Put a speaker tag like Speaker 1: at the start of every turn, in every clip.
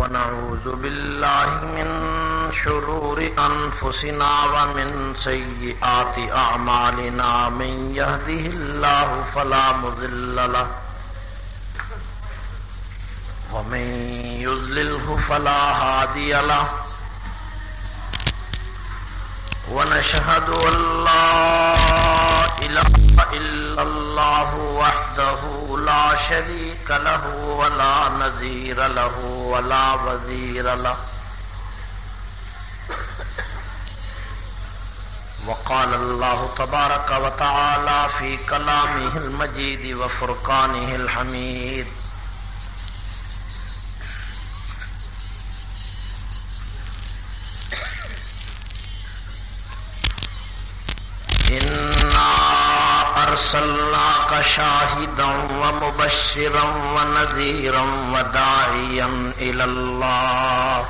Speaker 1: ونعوذ بالله من شرور أنفسنا ومن سيئات أعمالنا من يهده الله فلا مذل له ومن يذلله فلا هادي له ونشهد أن لا إله إلا الله وحده لا شريك له ولا نذير له ولا وزير له. وقال الله تبارك وتعالى في كلامه المجيد وفرقانه الحميد. أرسلناك شاهدا ومبشرا ونذيرا وداعيا إلى الله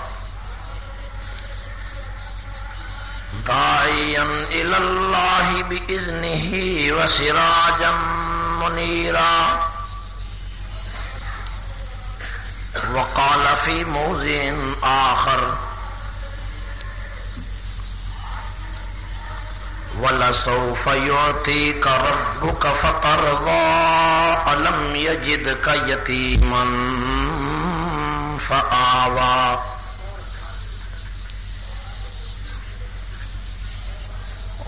Speaker 1: داعيا إلى الله بإذنه وسراجا منيرا وقال في موضع آخر ولسوف يعطيك ربك فترضى ألم يجدك يتيما فآوى.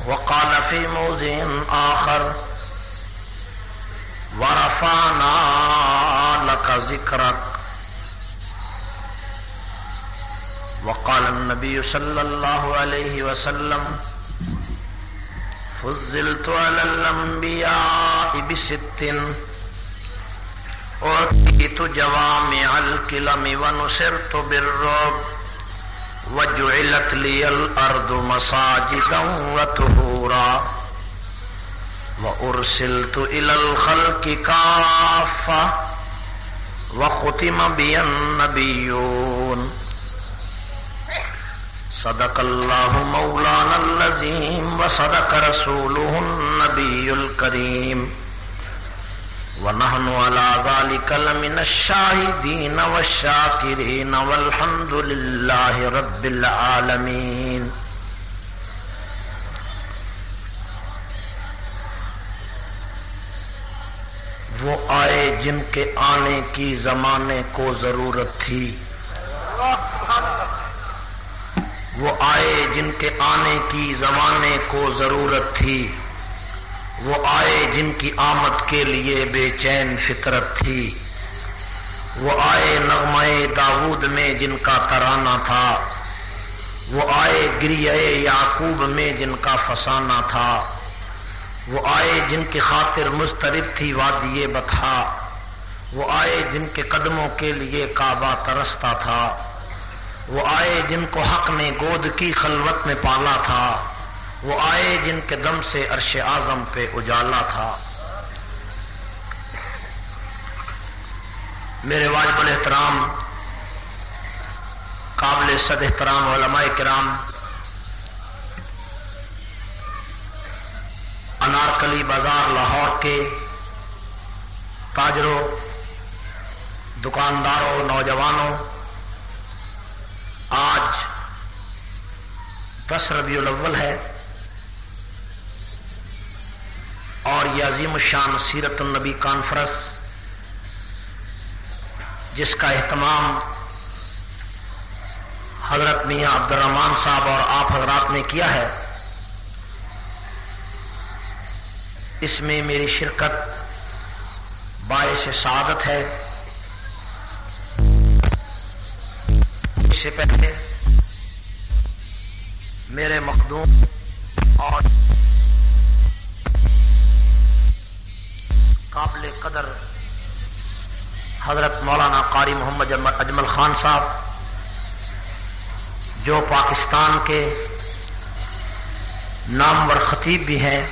Speaker 1: وقال في موضع آخر، ورفعنا لك ذكرك. وقال النبي صلى الله عليه وسلم فضلت على الأنبياء بست. أعطيت جوامع الكلم ونصرت بالرعب وجعلت لي الأرض مساجدا وطهورا. وأرسلت إلى الخلق كافة، وختم بي النبيون. صدق الله مولانا الذين وصدق رسوله النبي الكريم ونحن على ذلك لمن الشاهدين والشاكرين والحمد لله رب العالمين وہ آئے جن کے آنے کی زمانے کو ضرورت تھی وہ آئے جن کے آنے کی زمانے کو ضرورت تھی۔ وہ آئے جن کی آمد کے لیے بے چین فطرت تھی۔ وہ آئے نغمے داود میں جن کا ترانہ تھا۔ وہ آئے گریے یعقوب میں جن کا فسانہ تھا۔ وہ آئے جن کی خاطر مسترد تھی وادی بتھا وہ آئے جن کے قدموں کے لیے کعبہ ترستا تھا۔ وہ آئے جن کو حق نے گود کی خلوت میں پالا تھا، وہ آئے جن کے دم سے عرش اعظم پہ اجالا تھا۔ میرے واجب الاحترام، قابل صد احترام علماء کرام، انارکلی بازار لاہور کے تاجروں، دکانداروں، نوجوانوں آج دس ربیع الاول ہے اور یہ عظیم الشان سیرت النبی کانفرنس، جس کا اہتمام حضرت میاں عبد الرحمان صاحب اور آپ حضرات نے کیا ہے، اس میں میری شرکت باعث سعادت ہے۔ سے پہلے میرے مخدوم اور قابل قدر حضرت مولانا قاری محمد اجمل خان صاحب، جو پاکستان کے نامور خطیب بھی ہیں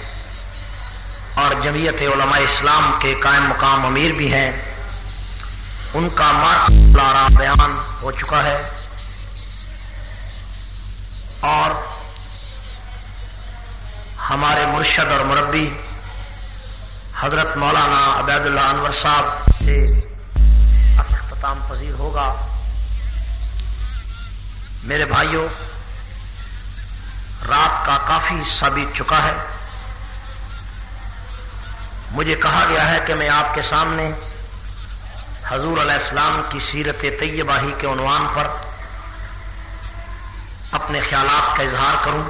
Speaker 1: اور جمعیت علماء اسلام کے قائم مقام امیر بھی ہیں، ان کا مارک بیان ہو چکا ہے۔ اور ہمارے مرشد اور مربی حضرت مولانا عبید اللہ انور صاحب سے اختتام پذیر ہوگا۔ میرے بھائیوں رات کا کافی حصہ بیت چکا ہے۔ مجھے کہا گیا ہے کہ میں آپ کے سامنے حضور علیہ السلام کی سیرت طیبہ ہی کے عنوان پر اپنے خیالات کا اظہار کروں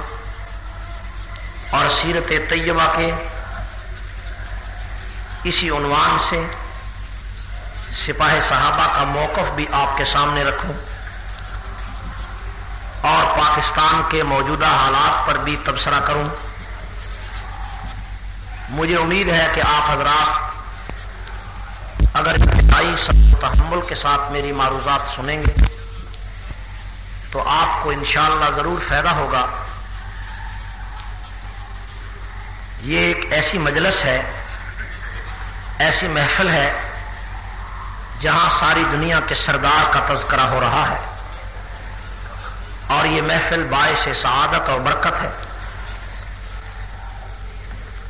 Speaker 1: اور سیرت طیبہ کے اسی عنوان سے سپاہ صحابہ کا موقف بھی آپ کے سامنے رکھوں اور پاکستان کے موجودہ حالات پر بھی تبصرہ کروں۔ مجھے امید ہے کہ آپ حضرات اگر سب تحمل کے ساتھ میری معروضات سنیں گے۔ تو آپ کو انشاءاللہ ضرور فائدہ ہوگا۔ یہ ایک ایسی مجلس ہے، ایسی محفل ہے، جہاں ساری دنیا کے سردار کا تذکرہ ہو رہا ہے۔ اور یہ محفل باعث سعادت اور برکت ہے۔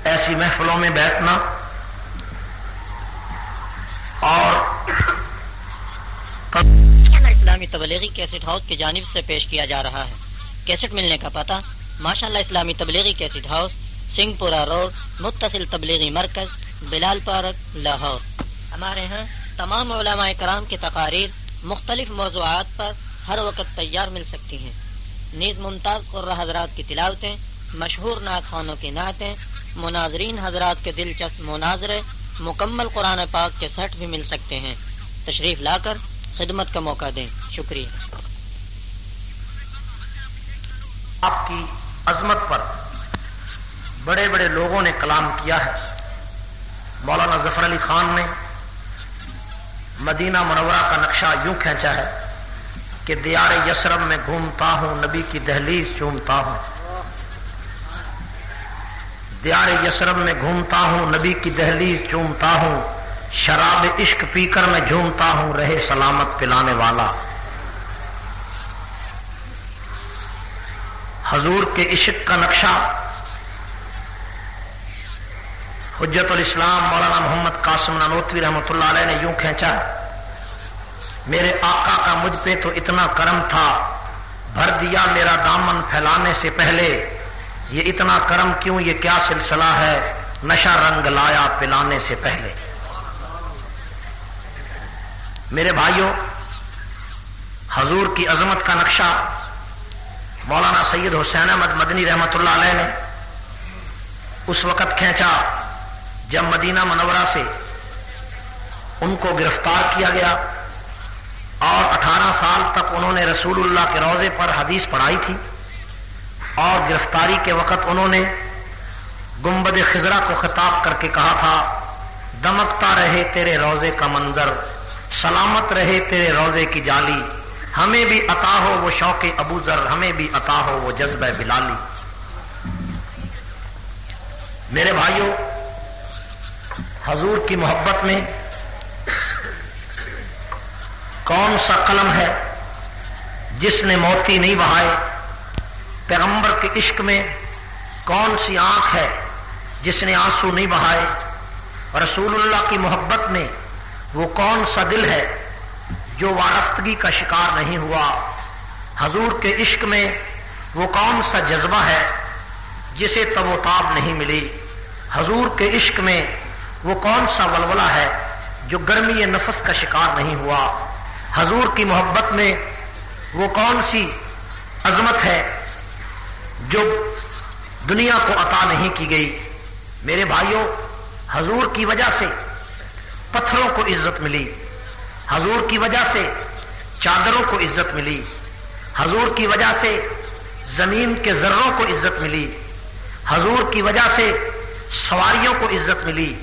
Speaker 1: ایسی محفلوں میں بیٹھنا اور
Speaker 2: اسلامی تبلیغی کیسٹ ہاؤس کی جانب سے پیش کیا جا رہا ہے۔ کیسٹ ملنے کا پتہ۔ ماشاء اللہ اسلامی تبلیغی کیسٹ ہاؤس سنگھ پورا روڈ، متصل تبلیغی مرکز، بلال پارک، لاہور۔ ہمارے ہاں تمام علماء کرام کی تقاریر مختلف موضوعات پر ہر وقت تیار مل سکتی ہیں۔ نیز ممتاز قرہ حضرات کی تلاوتیں، مشہور نعت خانوں کی نعتیں، مناظرین حضرات کے دلچسپ مناظرے، مکمل قرآن پاک کے سیٹ بھی مل سکتے ہیں۔ تشریف لا کر خدمت کا موقع دیں۔ شکریہ۔
Speaker 1: آپ کی عظمت پر بڑے بڑے لوگوں نے کلام کیا ہے۔ مولانا ظفر علی خان نے مدینہ منورہ کا نقشہ یوں کھینچا ہے کہ دیار یسرم میں گھومتا ہوں، نبی کی دہلیز چومتا ہوں۔ دیار یسرم میں گھومتا ہوں، نبی کی دہلیز چومتا ہوں۔ شراب عشق پی کر میں جھومتا ہوں، رہے سلامت پلانے والا۔ حضور کے عشق کا نقشہ۔ حجت الاسلام مولانا محمد قاسم نانوتوی رحمۃ اللہ علیہ نے یوں کھینچا، میرے آقا کا مجھ پہ تو اتنا کرم تھا، بھر دیا میرا دامن پھیلانے سے پہلے، یہ اتنا کرم کیوں، یہ کیا سلسلہ ہے؟ نشا رنگ لایا پلانے سے پہلے۔ میرے بھائیوں، حضور کی عظمت کا نقشہ مولانا سید حسین احمد مدنی رحمت اللہ علیہ نے اس وقت کھینچا جب مدینہ منورہ سے ان کو گرفتار کیا گیا اور اٹھارہ سال تک انہوں نے رسول اللہ کے روزے پر حدیث پڑھائی تھی اور گرفتاری کے وقت انہوں نے گمبد خزرا کو خطاب کر کے کہا تھا، دمکتا رہے تیرے روزے کا منظر۔ سلامت رہے تیرے روزے کی جالی۔ ہمیں بھی عطا ہو وہ شوق ابو ذر، ہمیں بھی عطا ہو وہ جذبہ بلالی۔ میرے بھائیوں حضور کی محبت میں کون سا قلم ہے جس نے موتی نہیں بہائے؟ پیغمبر کے عشق میں کون سی آنکھ ہے جس نے آنسو نہیں بہائے؟ رسول اللہ کی محبت میں وہ کون سا دل ہے جو وارفتگی کا شکار نہیں ہوا؟ حضور کے عشق میں وہ کون سا جذبہ ہے جسے تب و تاب نہیں ملی؟ حضور کے عشق میں وہ کون سا ولولہ ہے جو گرمی نفس کا شکار نہیں ہوا؟ حضور کی محبت میں وہ کون سی عظمت ہے جو دنیا کو عطا نہیں کی گئی؟ میرے بھائیوں، حضور کی وجہ سے پتھروں کو عزت ملی۔ حضور کی وجہ سے چادروں کو عزت ملی۔ حضور کی وجہ سے زمین کے ذروں کو عزت ملی۔ حضور کی وجہ سے سواریوں کو عزت ملی۔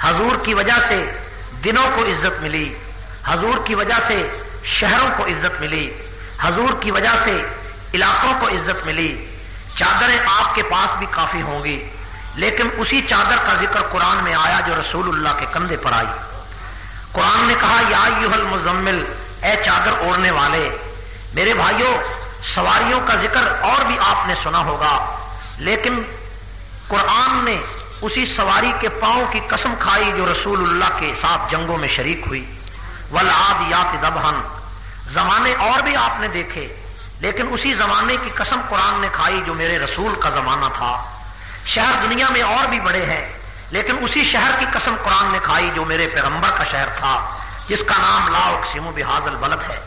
Speaker 1: حضور کی وجہ سے دنوں کو عزت ملی۔ حضور کی وجہ سے شہروں کو عزت ملی۔ حضور کی وجہ سے علاقوں کو عزت ملی۔ چادریں آپ کے پاس بھی کافی ہوں گی۔ لیکن اسی چادر کا ذکر قرآن میں آیا جو رسول اللہ کے کندھے پر آئی۔ قرآن نے کہا، یا مزمل اے چادر اوڑھنے والے، میرے بھائیوں سواریوں کا ذکر اور بھی آپ نے سنا ہوگا، لیکن قرآن نے اسی سواری کے پاؤں کی قسم کھائی جو رسول اللہ کے ساتھ جنگوں میں شریک ہوئی۔ ولاد یات دبہن زمانے اور بھی آپ نے دیکھے، لیکن اسی زمانے کی قسم قرآن نے کھائی جو میرے رسول کا زمانہ تھا۔ شہر دنیا میں اور بھی بڑے ہیں، لیکن اسی شہر کی قسم قرآن نے کھائی جو میرے پیغمبر کا شہر تھا، جس کا نام لا اقسیم بحاظ البلد ہے۔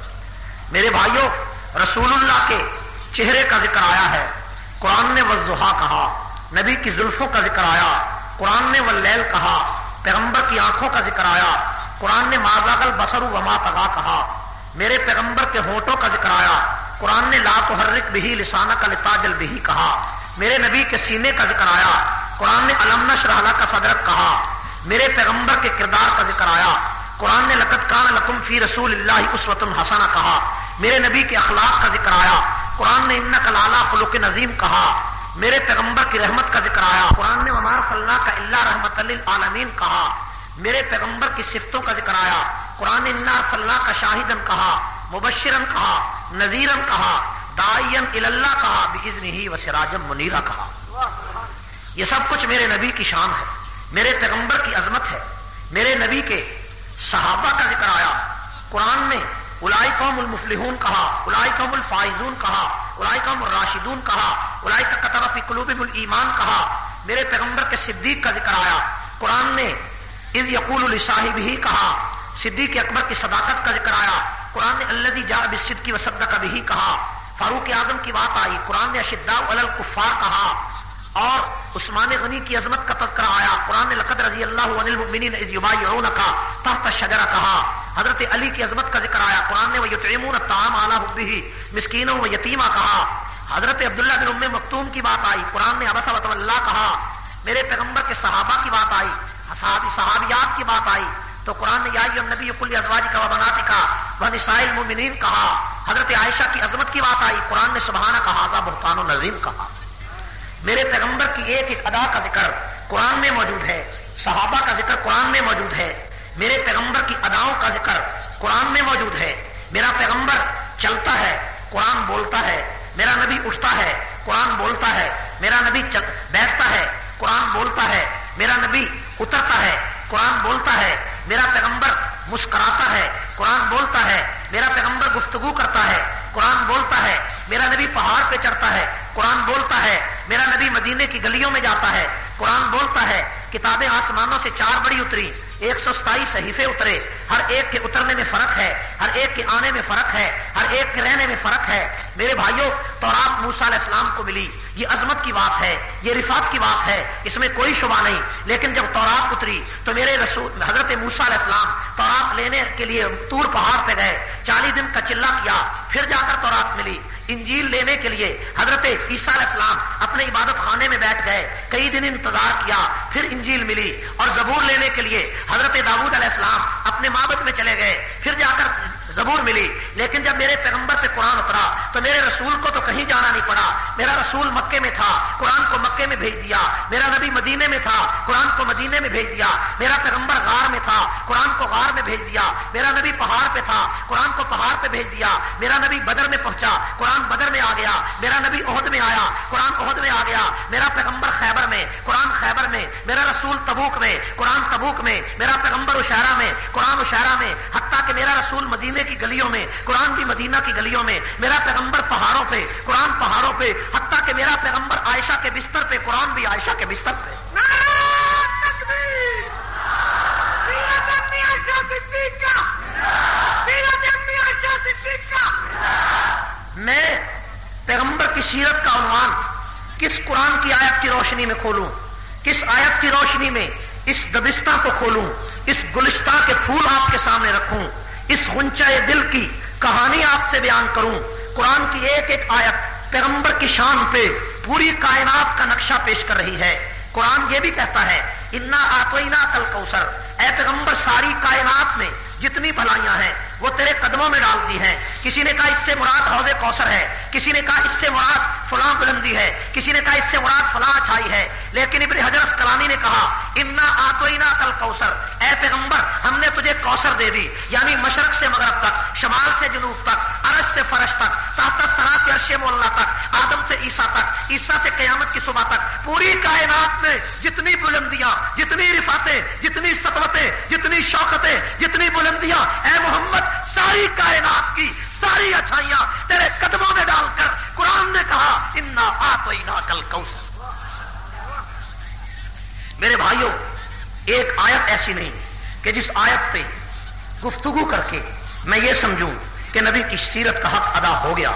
Speaker 1: میرے بھائیوں رسول اللہ کے چہرے کا ذکر آیا ہے۔ قرآن نے وضحا کہا، نبی کی زلفوں کا ذکر آیا۔ قرآن نے ولیل کہا، پیغمبر کی آنکھوں کا ذکر آیا۔ قرآن نے ماضاگل بسر وما تگا کہا۔ میرے پیغمبر کے ہونٹوں کا ذکر آیا۔ قرآن نے لا تحرک بھی لسانہ کا لتاجل بھی کہا۔ میرے نبی کے سینے کا ذکر آیا، قرآن نے علم شرحلہ کا صدرک کہا، میرے پیغمبر کے کردار کا ذکر آیا۔ قرآن نے لقت کان لکم فی رسول اللہ اسوت الحسن کہا، میرے نبی کے اخلاق کا ذکر آیا۔ قرآن نے ان کلالا خلوق نظیم کہا، میرے پیغمبر کی رحمت کا ذکر آیا۔ قرآن نے عمار فلنا کا اللہ رحمت عالمین کہا، میرے پیغمبر کی صفتوں کا ذکر آیا۔ قرآن نے صلاح کا شاہدن کہا، مبشرن کہا، نذیرن کہا۔ دائین اللہ کہا بزن ہی و سراجم منیرا کہا۔ یہ سب کچھ میرے نبی کی شان ہے، میرے پیغمبر کی عظمت ہے، میرے نبی کے صحابہ کا ذکر آیا۔ قرآن نے الائی قوم المفلحون کہا الائی قوم الفائزون کہا الائی قوم الراشدون کہا الائی کا قطرفی قلوب المان کہا۔ میرے پیغمبر کے صدیق کا ذکر آیا۔ قرآن نے از یقول الصاحب ہی کہا، صدیق اکبر کی صداقت کا ذکر آیا۔ قرآن نے اللہ جا بصد کی وسد کا بھی کہا فاروق اعظم کی بات آئی، قرآن نے اشدا الکفار کہا اور عثمان غنی کی عظمت کا تذکرہ آیا۔ قرآن نے لقد رضی اللہ عن المؤمنین اذ یبایعون کا تحت شجرہ کہا۔ حضرت علی کی عظمت کا ذکر آیا۔ قرآن نے وہ الطعام اعلیٰ حبی مسکینوں و یتیمہ کہا۔ حضرت عبداللہ بن ام مختوم کی بات آئی۔ قرآن نے ابس وط اللہ کہا۔ میرے پیغمبر کے صحابہ کی بات آئی۔ صحابی صحابیات کی بات آئی۔ تو قرآن نے یائی نبی کل ازواج کا بناتی کا وہ نسائل مومنین کہا۔ حضرت عائشہ کی عظمت کی بات آئی، قرآن نے سبحانہ کہا بہتان و نظیم کہا۔ میرے پیغمبر کی ایک ایک ادا کا ذکر قرآن میں موجود ہے، صحابہ کا ذکر قرآن میں موجود ہے، میرے پیغمبر کی اداؤں کا ذکر قرآن میں موجود ہے۔ میرا پیغمبر چلتا ہے، قرآن بولتا ہے، میرا نبی اٹھتا ہے، قرآن بولتا ہے، میرا نبی بیٹھتا ہے، قرآن بولتا ہے، میرا نبی اترتا ہے۔ قرآن بولتا ہے، میرا پیغمبر مسکراتا ہے، قرآن بولتا ہے، میرا پیغمبر گفتگو کرتا ہے، قرآن بولتا ہے، میرا نبی پہاڑ پہ چڑھتا ہے، قرآن بولتا ہے، میرا نبی مدینے کی گلیوں میں جاتا ہے، قرآن بولتا ہے، کتابیں آسمانوں سے چار بڑی اتری، ایک سو ستائیس صحیفے اترے، ہر ایک کے اترنے میں فرق ہے، ہر ایک کے آنے میں فرق ہے، ہر ایک کے رہنے میں فرق ہے۔ میرے بھائیوں تو آپ موسا علیہ السلام کو ملی۔ یہ عظمت کی بات ہے، یہ رفات کی بات ہے، اس میں کوئی شبہ نہیں۔ لیکن جب تورات اتری تو میرے رسول، حضرت موسا علیہ السلام تورات لینے کے لیے تور پہاڑ پہ گئے۔ چالیس دن کا چلا کیا، پھر جا کر تورات ملی۔ انجیل لینے کے لیے حضرت عیسیٰ علیہ السلام اپنے عبادت خانے میں بیٹھ گئے۔ کئی دن انتظار کیا، پھر انجیل ملی۔ اور زبور لینے کے لیے حضرت داود علیہ السلام اپنے مابت میں چلے گئے۔ پھر جا کر زبور ملی۔ لیکن جب میرے پیغمبر پہ قرآن اترا، تو میرے رسول کو تو کہیں جانا نہیں پڑا۔ میرا رسول مکے میں تھا، قرآن کو مکے میں بھیج دیا۔ میرا نبی مدینے میں تھا، قرآن کو مدینے میں بھیج دیا۔ میرا پیغمبر غار میں تھا، قرآن کو غار میں بھیج دیا۔ میرا نبی پہاڑ پہ تھا، قرآن کو پہاڑ پہ بھیج دیا۔ میرا نبی بدر میں پہنچا، قرآن بدر میں آ گیا۔ میرا نبی عہد میں آیا قرآن عہد میں آ گیا میرا پیغمبر خیبر میں قرآن خیبر میں میرا رسول تبوک میں قرآن تبوک میں میرا پیغمبر اشارہ میں قرآن اشارہ میں حتیٰ کہ میرا رسول مدینے کی گلیوں میں قرآن بھی مدینہ کی گلیوں میں میرا پیغمبر پہاڑوں پہ قرآن پہاڑوں پہ حتیٰ کہ میرا پیغمبر عائشہ کے بستر پہ قرآن بھی عائشہ کے بستر پہ۔ میں پیغمبر کی سیرت کا عنوان کس قرآن کی آیت کی روشنی میں کھولوں؟ کس آیت کی روشنی میں اس دبستہ کو کھولوں؟ اس گلشتہ کے پھول آپ کے سامنے رکھوں؟ اس غنچہ دل کی کہانی آپ سے بیان کروں؟ قرآن کی ایک ایک آیت پیغمبر کی شان پہ پوری کائنات کا نقشہ پیش کر رہی ہے۔ قرآن یہ بھی کہتا ہے، انا آتوئنا کل کوسر اے پیغمبر، ساری کائنات میں جتنی بھلائیاں ہیں وہ تیرے قدموں میں ڈال دی ہیں۔ کسی نے کہا اس سے مراد حوض کوثر ہے۔ کسی نے کہا اس سے مراد فلاں بلندی ہے۔ کسی نے کہا اس سے مراد فلاں اچھائی ہے۔ لیکن ابن حضرت کلانی نے کہا امنا آتوئنا کل کوثر اے پیغمبر، ہم نے تجھے کوثر دے دی یعنی مشرق سے مغرب تک، شمال سے جنوب تک، عرش سے فرش تک، تحت سرا سے عرش مولا تک، آدم سے عیسیٰ تک، عیسیٰ سے قیامت کی صبح تک، پوری کائنات میں جتنی بلندیاں، جتنی رفاتیں، جتنی سطوتیں، جتنی شوقتیں جتنی بلندیاں، اے محمد ساری کائنات کی ساری اچھائیاں تیرے قدموں میں ڈال کر قرآن نے کوئی نہ کل میرے بھائیوں، ایک آیت ایسی نہیں کہ جس آیت پہ گفتگو کر کے میں یہ سمجھوں کہ نبی کی سیرت کا حق ادا ہو گیا۔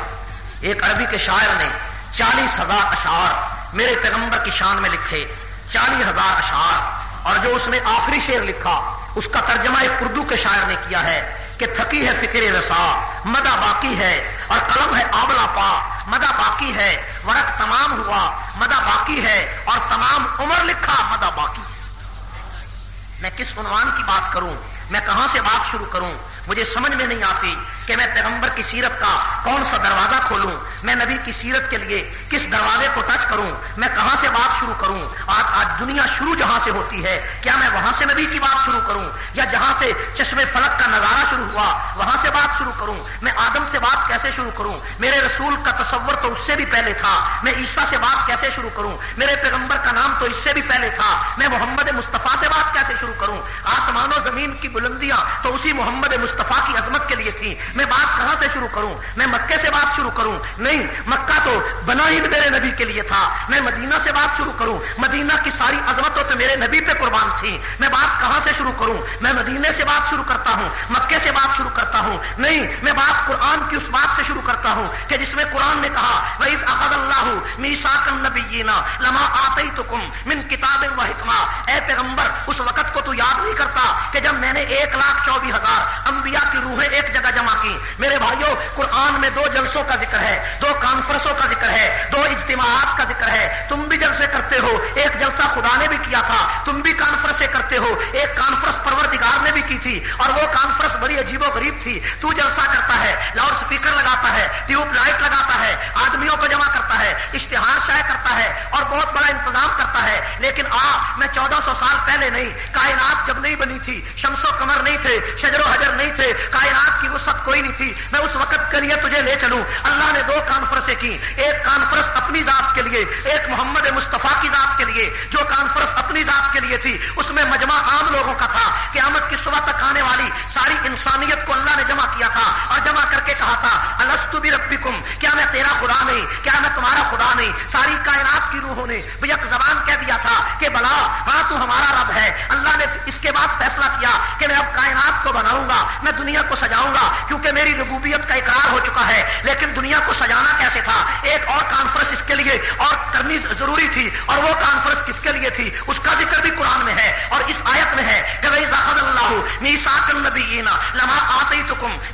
Speaker 1: ایک عربی کے شاعر نے چالیس ہزار اشعار میرے پیغمبر کی شان میں لکھے، چالیس ہزار اشعار اور جو اس نے آخری شعر لکھا، اس کا ترجمہ ایک اردو کے شاعر نے کیا ہے۔ کہ تھکی ہے فکر رسا مدا باقی ہے اور قلم ہے آبلا پا مدا باقی ہے، ورق تمام ہوا مدا باقی ہے اور تمام عمر لکھا مدا باقی میں کس عنوان کی بات کروں؟ میں کہاں سے بات شروع کروں؟ مجھے سمجھ میں نہیں آتی کہ میں پیغمبر کی سیرت کا کون سا دروازہ کھولوں، میں نبی کی سیرت کے لیے کس دروازے کو ٹچ کروں، میں کہاں سے بات شروع کروں؟ آج آج دنیا شروع جہاں سے ہوتی ہے، کیا میں وہاں سے نبی کی بات شروع کروں؟ یا جہاں سے چشم فلک کا نظارہ شروع ہوا، وہاں سے بات شروع کروں؟ میں آدم سے بات کیسے شروع کروں؟ میرے رسول کا تصور تو اس سے بھی پہلے تھا، میں عیسیٰ سے بات کیسے شروع کروں؟ میرے پیغمبر کا نام تو اس سے بھی پہلے تھا، میں محمد مصطفیٰ سے بات کیسے شروع کروں؟ آسمان و زمین کی بلندیاں تو اسی محمد مصطفیٰ مصطفیٰ کی عظمت کے لیے تھی۔ میں بات کہاں سے شروع کروں؟ میں مکے سے بات شروع کروں؟ نہیں، مکہ تو بنا ہی میرے نبی کے لیے تھا۔ میں مدینہ سے بات شروع کروں۔ مدینہ کی ساری عظمتوں تو میرے نبی پہ قربان تھی۔ میں بات کہاں سے شروع کروں؟ میں مدینے سے بات شروع کرتا ہوں مکے سے بات شروع کرتا ہوں۔ نہیں، میں بات قرآن کی اس بات سے شروع کرتا ہوں کہ جس میں قرآن نے کہا وہی احد اللہ میساکن نبینا لما آتے تو من کتاب و حکمہ اے پیغمبر، اس وقت کو تو یاد نہیں کرتا کہ جب میں نے ایک لاکھ چوبیس ہزار انبیاء کی روحیں ایک جگہ جمع کی میرے بھائیوں قرآن میں دو جلسوں کا ذکر ہے، دو کانفرنسوں کا ذکر ہے، دو اجتماعات کا ذکر ہے۔ تم بھی جلسے کرتے ہو۔ ایک جلسہ خدا نے بھی کیا تھا۔ تم بھی کانفرنس کرتے ہو۔ ایک کانفرنس پرور نے بھی کی تھی۔ اور وہ کانفرنس بڑی عجیب و غریب تھی۔ تو جلسہ کرتا ہے، لاؤڈ اسپیکر لگاتا ہے، ٹیوب لائٹ لگاتا ہے، آدمیوں کو جمع کرتا ہے، اشتہار شائع کرتا ہے اور بہت بڑا انتظام کرتا ہے۔ لیکن آ، میں چودہ سو سال پہلے نہیں، کائنات جب نہیں بنی تھی، شمس و کمر نہیں تھے، شجر و حجر نہیں نہیں تھے۔ کائنات کی وسط کوئی نہیں تھی۔ میں اس وقت کے لیے تجھے لے چلوں۔ اللہ نے دو کانفرنسیں کی ایک کانفرنس اپنی ذات کے لیے، ایک محمد مصطفیٰ کی ذات کے لیے، جو کانفرنس اپنی ذات کے لیے تھی۔ اس میں مجمع عام لوگوں کا تھا۔ قیامت کی صبح تک آنے والی ساری انسانیت کو اللہ نے جمع کیا تھا اور جمع کر کے کہا تھا السط بھی ربی کیا میں تیرا خدا نہیں؟ کیا میں تمہارا خدا نہیں؟ ساری کائنات کی روحوں نے یک زبان کہہ دیا تھا کہ، بلا ہاں تو ہمارا رب ہے۔ اللہ نے اس کے بعد فیصلہ کیا کہ میں اب کائنات کو بناؤں گا۔ میں دنیا کو سجاؤں گا، کیونکہ میری ربوبیت کا اقرار ہو چکا ہے۔ لیکن دنیا کو سجانا کیسے تھا؟ ایک اور کانفرنس اس کے لیے اور کرنی ضروری تھی۔ اور وہ کانفرنس کس کے لیے تھی؟ اس کا ذکر بھی قرآن میں ہے اور اس آیت میں ہے۔ کہ لما آتے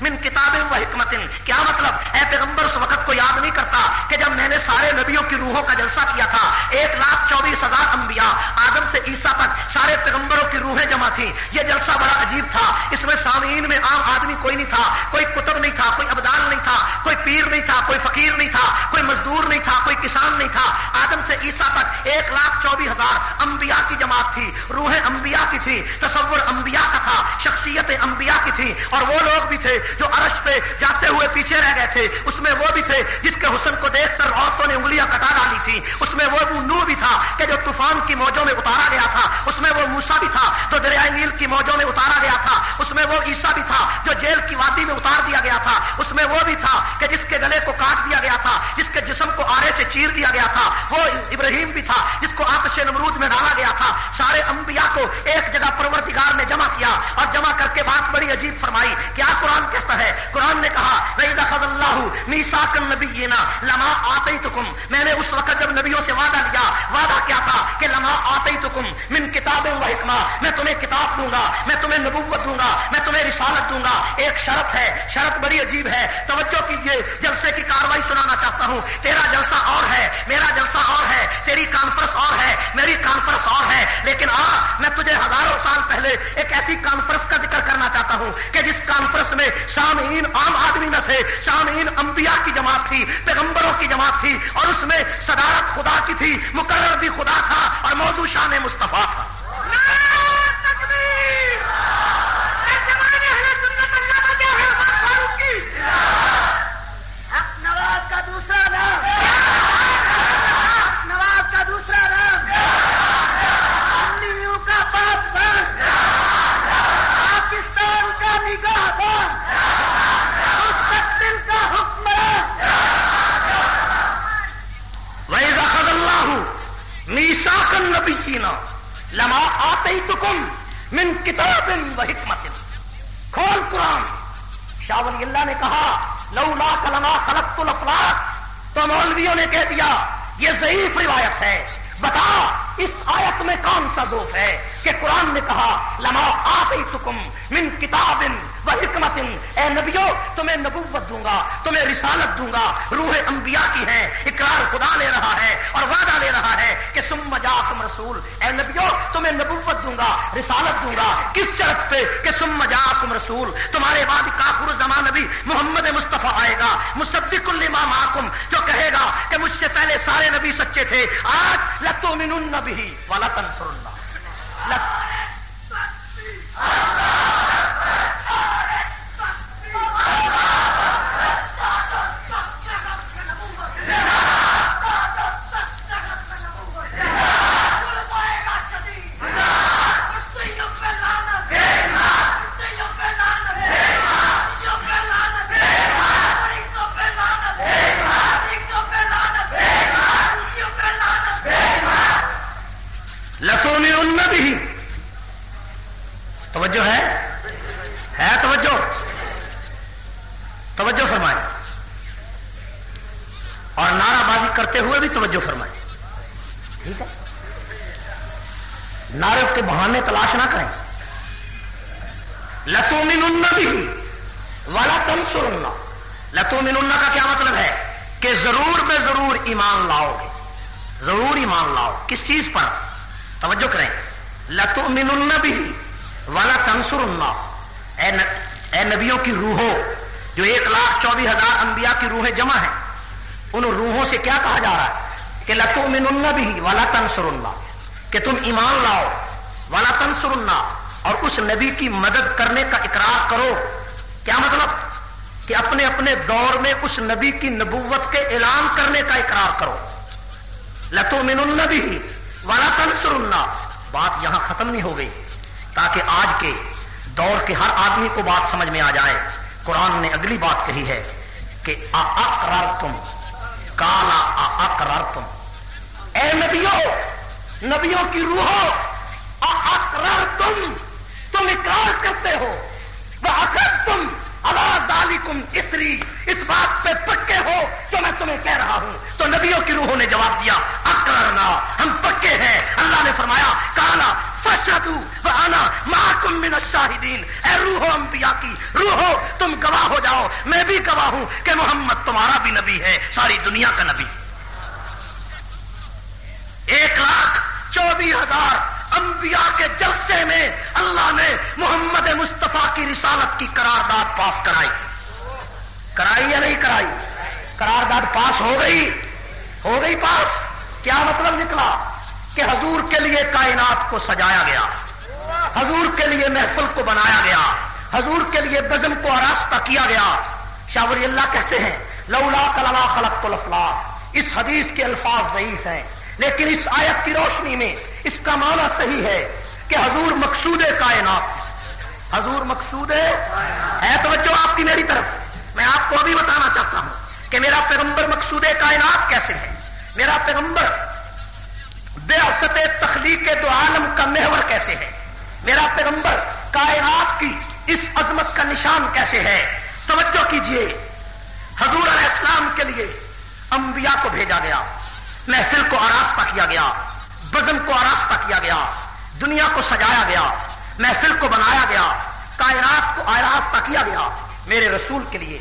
Speaker 1: من کتاب و حکمت کیا مطلب؟ اے پیغمبر، اس وقت کو یاد نہیں کرتا کہ جب میں نے سارے نبیوں کی روحوں کا جلسہ کیا تھا۔ ایک لاکھ چوبیس ہزار انبیاء آدم سے عیسیٰ تک سارے پیغمبروں کی روحیں جمع تھی یہ جلسہ بڑا عجیب تھا۔ اس میں سامعین میں میں عام آدمی کوئی نہیں تھا، کوئی کتب نہیں تھا، کوئی ابدال نہیں تھا، کوئی پیر نہیں تھا، کوئی فقیر نہیں تھا، کوئی مزدور نہیں تھا، کوئی کسان نہیں تھا۔ آدم سے عیسیٰ تک ایک لاکھ چوبیس ہزار انبیاء کی جماعت تھی روحیں انبیاء کی تھی، تصور انبیاء کا تھا، شخصیت انبیاء کی تھی۔ اور وہ لوگ بھی تھے جو عرش پہ جاتے ہوئے پیچھے رہ گئے تھے۔ اس میں وہ بھی تھے جس کے حسن کو دیکھ کر عورتوں نے انگلیاں کٹا ڈالی تھی۔ اس میں وہ نو بھی تھا کہ جو طوفان کی موجوں میں اتارا گیا تھا۔ اس میں وہ موسا بھی تھا جو دریائے نیل کی موجوں میں اتارا گیا تھا۔ اس میں وہ عیسا بھی تھا جو جیل کی وادی میں اتار دیا گیا تھا۔ اس میں وہ بھی تھا کہ جس کے گلے کو کاٹ دیا گیا تھا، جس کے جسم کو آرے سے چیر دیا گیا تھا، وہ ابراہیم بھی تھا، جس کو آتش نمرود میں ڈالا گیا تھا۔ سارے انبیاء کو ایک جگہ پرورتگار نے جمع کیا اور جمع کر کے بات بڑی عجیب فرمائی۔ کیا قرآن کہتا ہے؟ قرآن نے کہا اللہ میساکن نبی لما آتے میں نے اس وقت جب نبیوں سے وعدہ لیا، وعدہ کیا تھا کہ لما آتے من کتابیں و حکمہ میں تمہیں کتاب دوں گا، میں تمہیں نبوت دوں گا، میں تمہیں رسالت دوں گا۔ ایک شرط ہے، شرط بڑی عجیب ہے۔ توجہ کیجیے جلسے کی کاروائی سنانا چاہتا ہوں۔ تیرا جلسہ اور ہے، میرا جلسہ اور ہے، تیری کانفرنس اور ہے، میری کانفرنس اور ہے۔ لیکن آ، میں تجھے ہزاروں سال پہلے ایک ایسی کانفرنس کا ذکر کرنا چاہتا ہوں کہ جس کانفرنس میں شامعین عام آدمی نہ تھے شامعین انبیاء کی جماعت تھی، پیغمبروں کی جماعت تھی، اور اس میں صدارت خدا کی تھی، مقرر بھی خدا تھا اور موضوع شان مصطفیٰ تھا۔ کن نبی سینا لما آتے من کتاب و حکمت. کھول قرآن. شاہ ولی اللہ نے کہا لو لا کلما خلق تو تو مولویوں نے کہہ دیا، یہ ضعیف روایت ہے۔ بتا، اس آیت میں کون سا دوف ہے؟ کہ قرآن نے کہا، لما آپ من کتاب و حکمت اے نبیو، تمہیں نبوت دوں گا، تمہیں رسالت دوں گا، روح انبیاء کی ہے، اقرار خدا لے رہا ہے اور وعدہ لے رہا ہے کہ سم مجاکم رسول۔ اے نبیو، تمہیں نبوت دوں گا، رسالت دوں گا۔ کس شرط پہ کہ سم مجاکم رسول؟ تمہارے بعد کافر زمان نبی محمد مصطفیٰ آئے گا۔ مصدق الامام آکم جو کہے گا کہ مجھ سے پہلے سارے نبی سچے تھے، آج لتو من النبی والا تنسر اللہ توجہ ہے؟ ہے توجہ؟ توجہ فرمائے اور نعرہ بازی کرتے ہوئے بھی توجہ فرمائے ٹھیک ہے؟ نعرے کے بہانے تلاش نہ کریں۔ لتو من بھی والا تنسر لتو من کا کیا مطلب ہے؟ کہ ضرور میں ضرور ایمان لاؤ گے۔ ضرور ایمان لاؤ۔ کس چیز پر؟ توجہ کریں۔ لتو من بھی۔ والا تنسر اللہ۔ اے, اے نبیوں کی روحوں جو ایک لاکھ چوبیس ہزار انبیاء کی روحیں جمع ہیں ان روحوں سے کیا کہا جا رہا ہے؟ کہ لتو من بھی والا تنسر اللہ۔ کہ تم ایمان لاؤ والا تنسر اللہ۔ اور اس نبی کی مدد کرنے کا اقرار کرو۔ کیا مطلب؟ کہ اپنے اپنے دور میں اس نبی کی نبوت کے اعلان کرنے کا اقرار کرو۔ لتو من بھی والا تنسر اللہ۔ بات یہاں ختم نہیں ہو گئی۔ تاکہ آج کے دور کے ہر آدمی کو بات سمجھ میں آ جائے۔ قرآن نے اگلی بات کہی ہے کہ اقرار تم کالا اقرار تم اے نبیوں نبیوں کی روحو اقرار تم تم اقرار کرتے ہو۔ وہ اکر تم اتری اس بات پہ پکے ہو جو میں تمہیں کہہ رہا ہوں۔ تو نبیوں کی روحوں نے جواب دیا اکرنا ہم پکے ہیں۔ اللہ نے فرمایا کالا آنا محکم من الشاہدین۔ اے روحو انبیاء کی، روحو، تم گواہ ہو جاؤ۔ میں بھی گواہ ہوں کہ محمد تمہارا بھی نبی ہے، ساری دنیا کا نبی۔ ایک لاکھ چوبیس ہزار انبیاء کے جلسے میں اللہ نے محمد مصطفیٰ کی رسالت کی قرارداد پاس کرائی۔ کرائی یا نہیں کرائی؟ قرارداد پاس ہو گئی۔ ہو گئی پاس۔ کیا مطلب نکلا؟ کہ حضور کے لیے کائنات کو سجایا گیا۔ حضور کے لیے محفل کو بنایا گیا۔ حضور کے لیے بزم کو آراستہ کیا گیا۔ شاوری اللہ کہتے ہیں، لولا کلما خلق تو اس حدیث کے الفاظ ضعیف ہیں، لیکن اس آیت کی روشنی میں اس کا معنی صحیح ہے کہ حضور مقصود کائنات. حضور مقصود ہے توجہ آپ کی میری طرف. میں آپ کو ابھی بتانا چاہتا ہوں کہ میرا پیغمبر مقصود کائنات کیسے ہے میرا پیغمبر بے اصط تخلیق دو عالم کا محور کیسے ہے؟ میرا پیغمبر کائنات کی اس عظمت کا نشان کیسے ہے؟ توجہ کیجیے. حضور علیہ السلام کے لیے انبیاء کو بھیجا گیا، محفل کو آراستہ کیا گیا بزم کو آراستہ کیا گیا، دنیا کو سجایا گیا، محفل کو بنایا گیا، کائنات کو آراستہ کیا گیا۔ میرے رسول کے لیے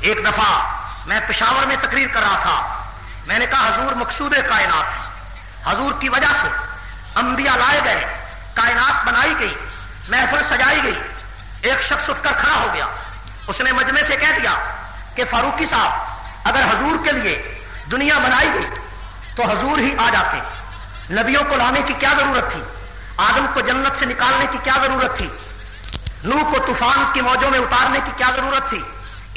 Speaker 1: ایک دفعہ میں پشاور میں تقریر کر رہا تھا۔ میں نے کہا، حضور مقصود کائنات حضور کی وجہ سے انبیاء لائے گئے، کائنات بنائی گئی، محفل سجائی گئی۔ ایک شخص اٹھ کر کھڑا ہو گیا۔ اس نے مجمے سے کہہ دیا کہ، فاروقی صاحب، اگر حضور کے لیے دنیا بنائی گئی تو حضور ہی آ جاتے۔ نبیوں کو لانے کی کیا ضرورت تھی؟ آدم کو جنت سے نکالنے کی کیا ضرورت تھی؟ نو کو طوفان کی موجوں میں اتارنے کی کیا ضرورت تھی؟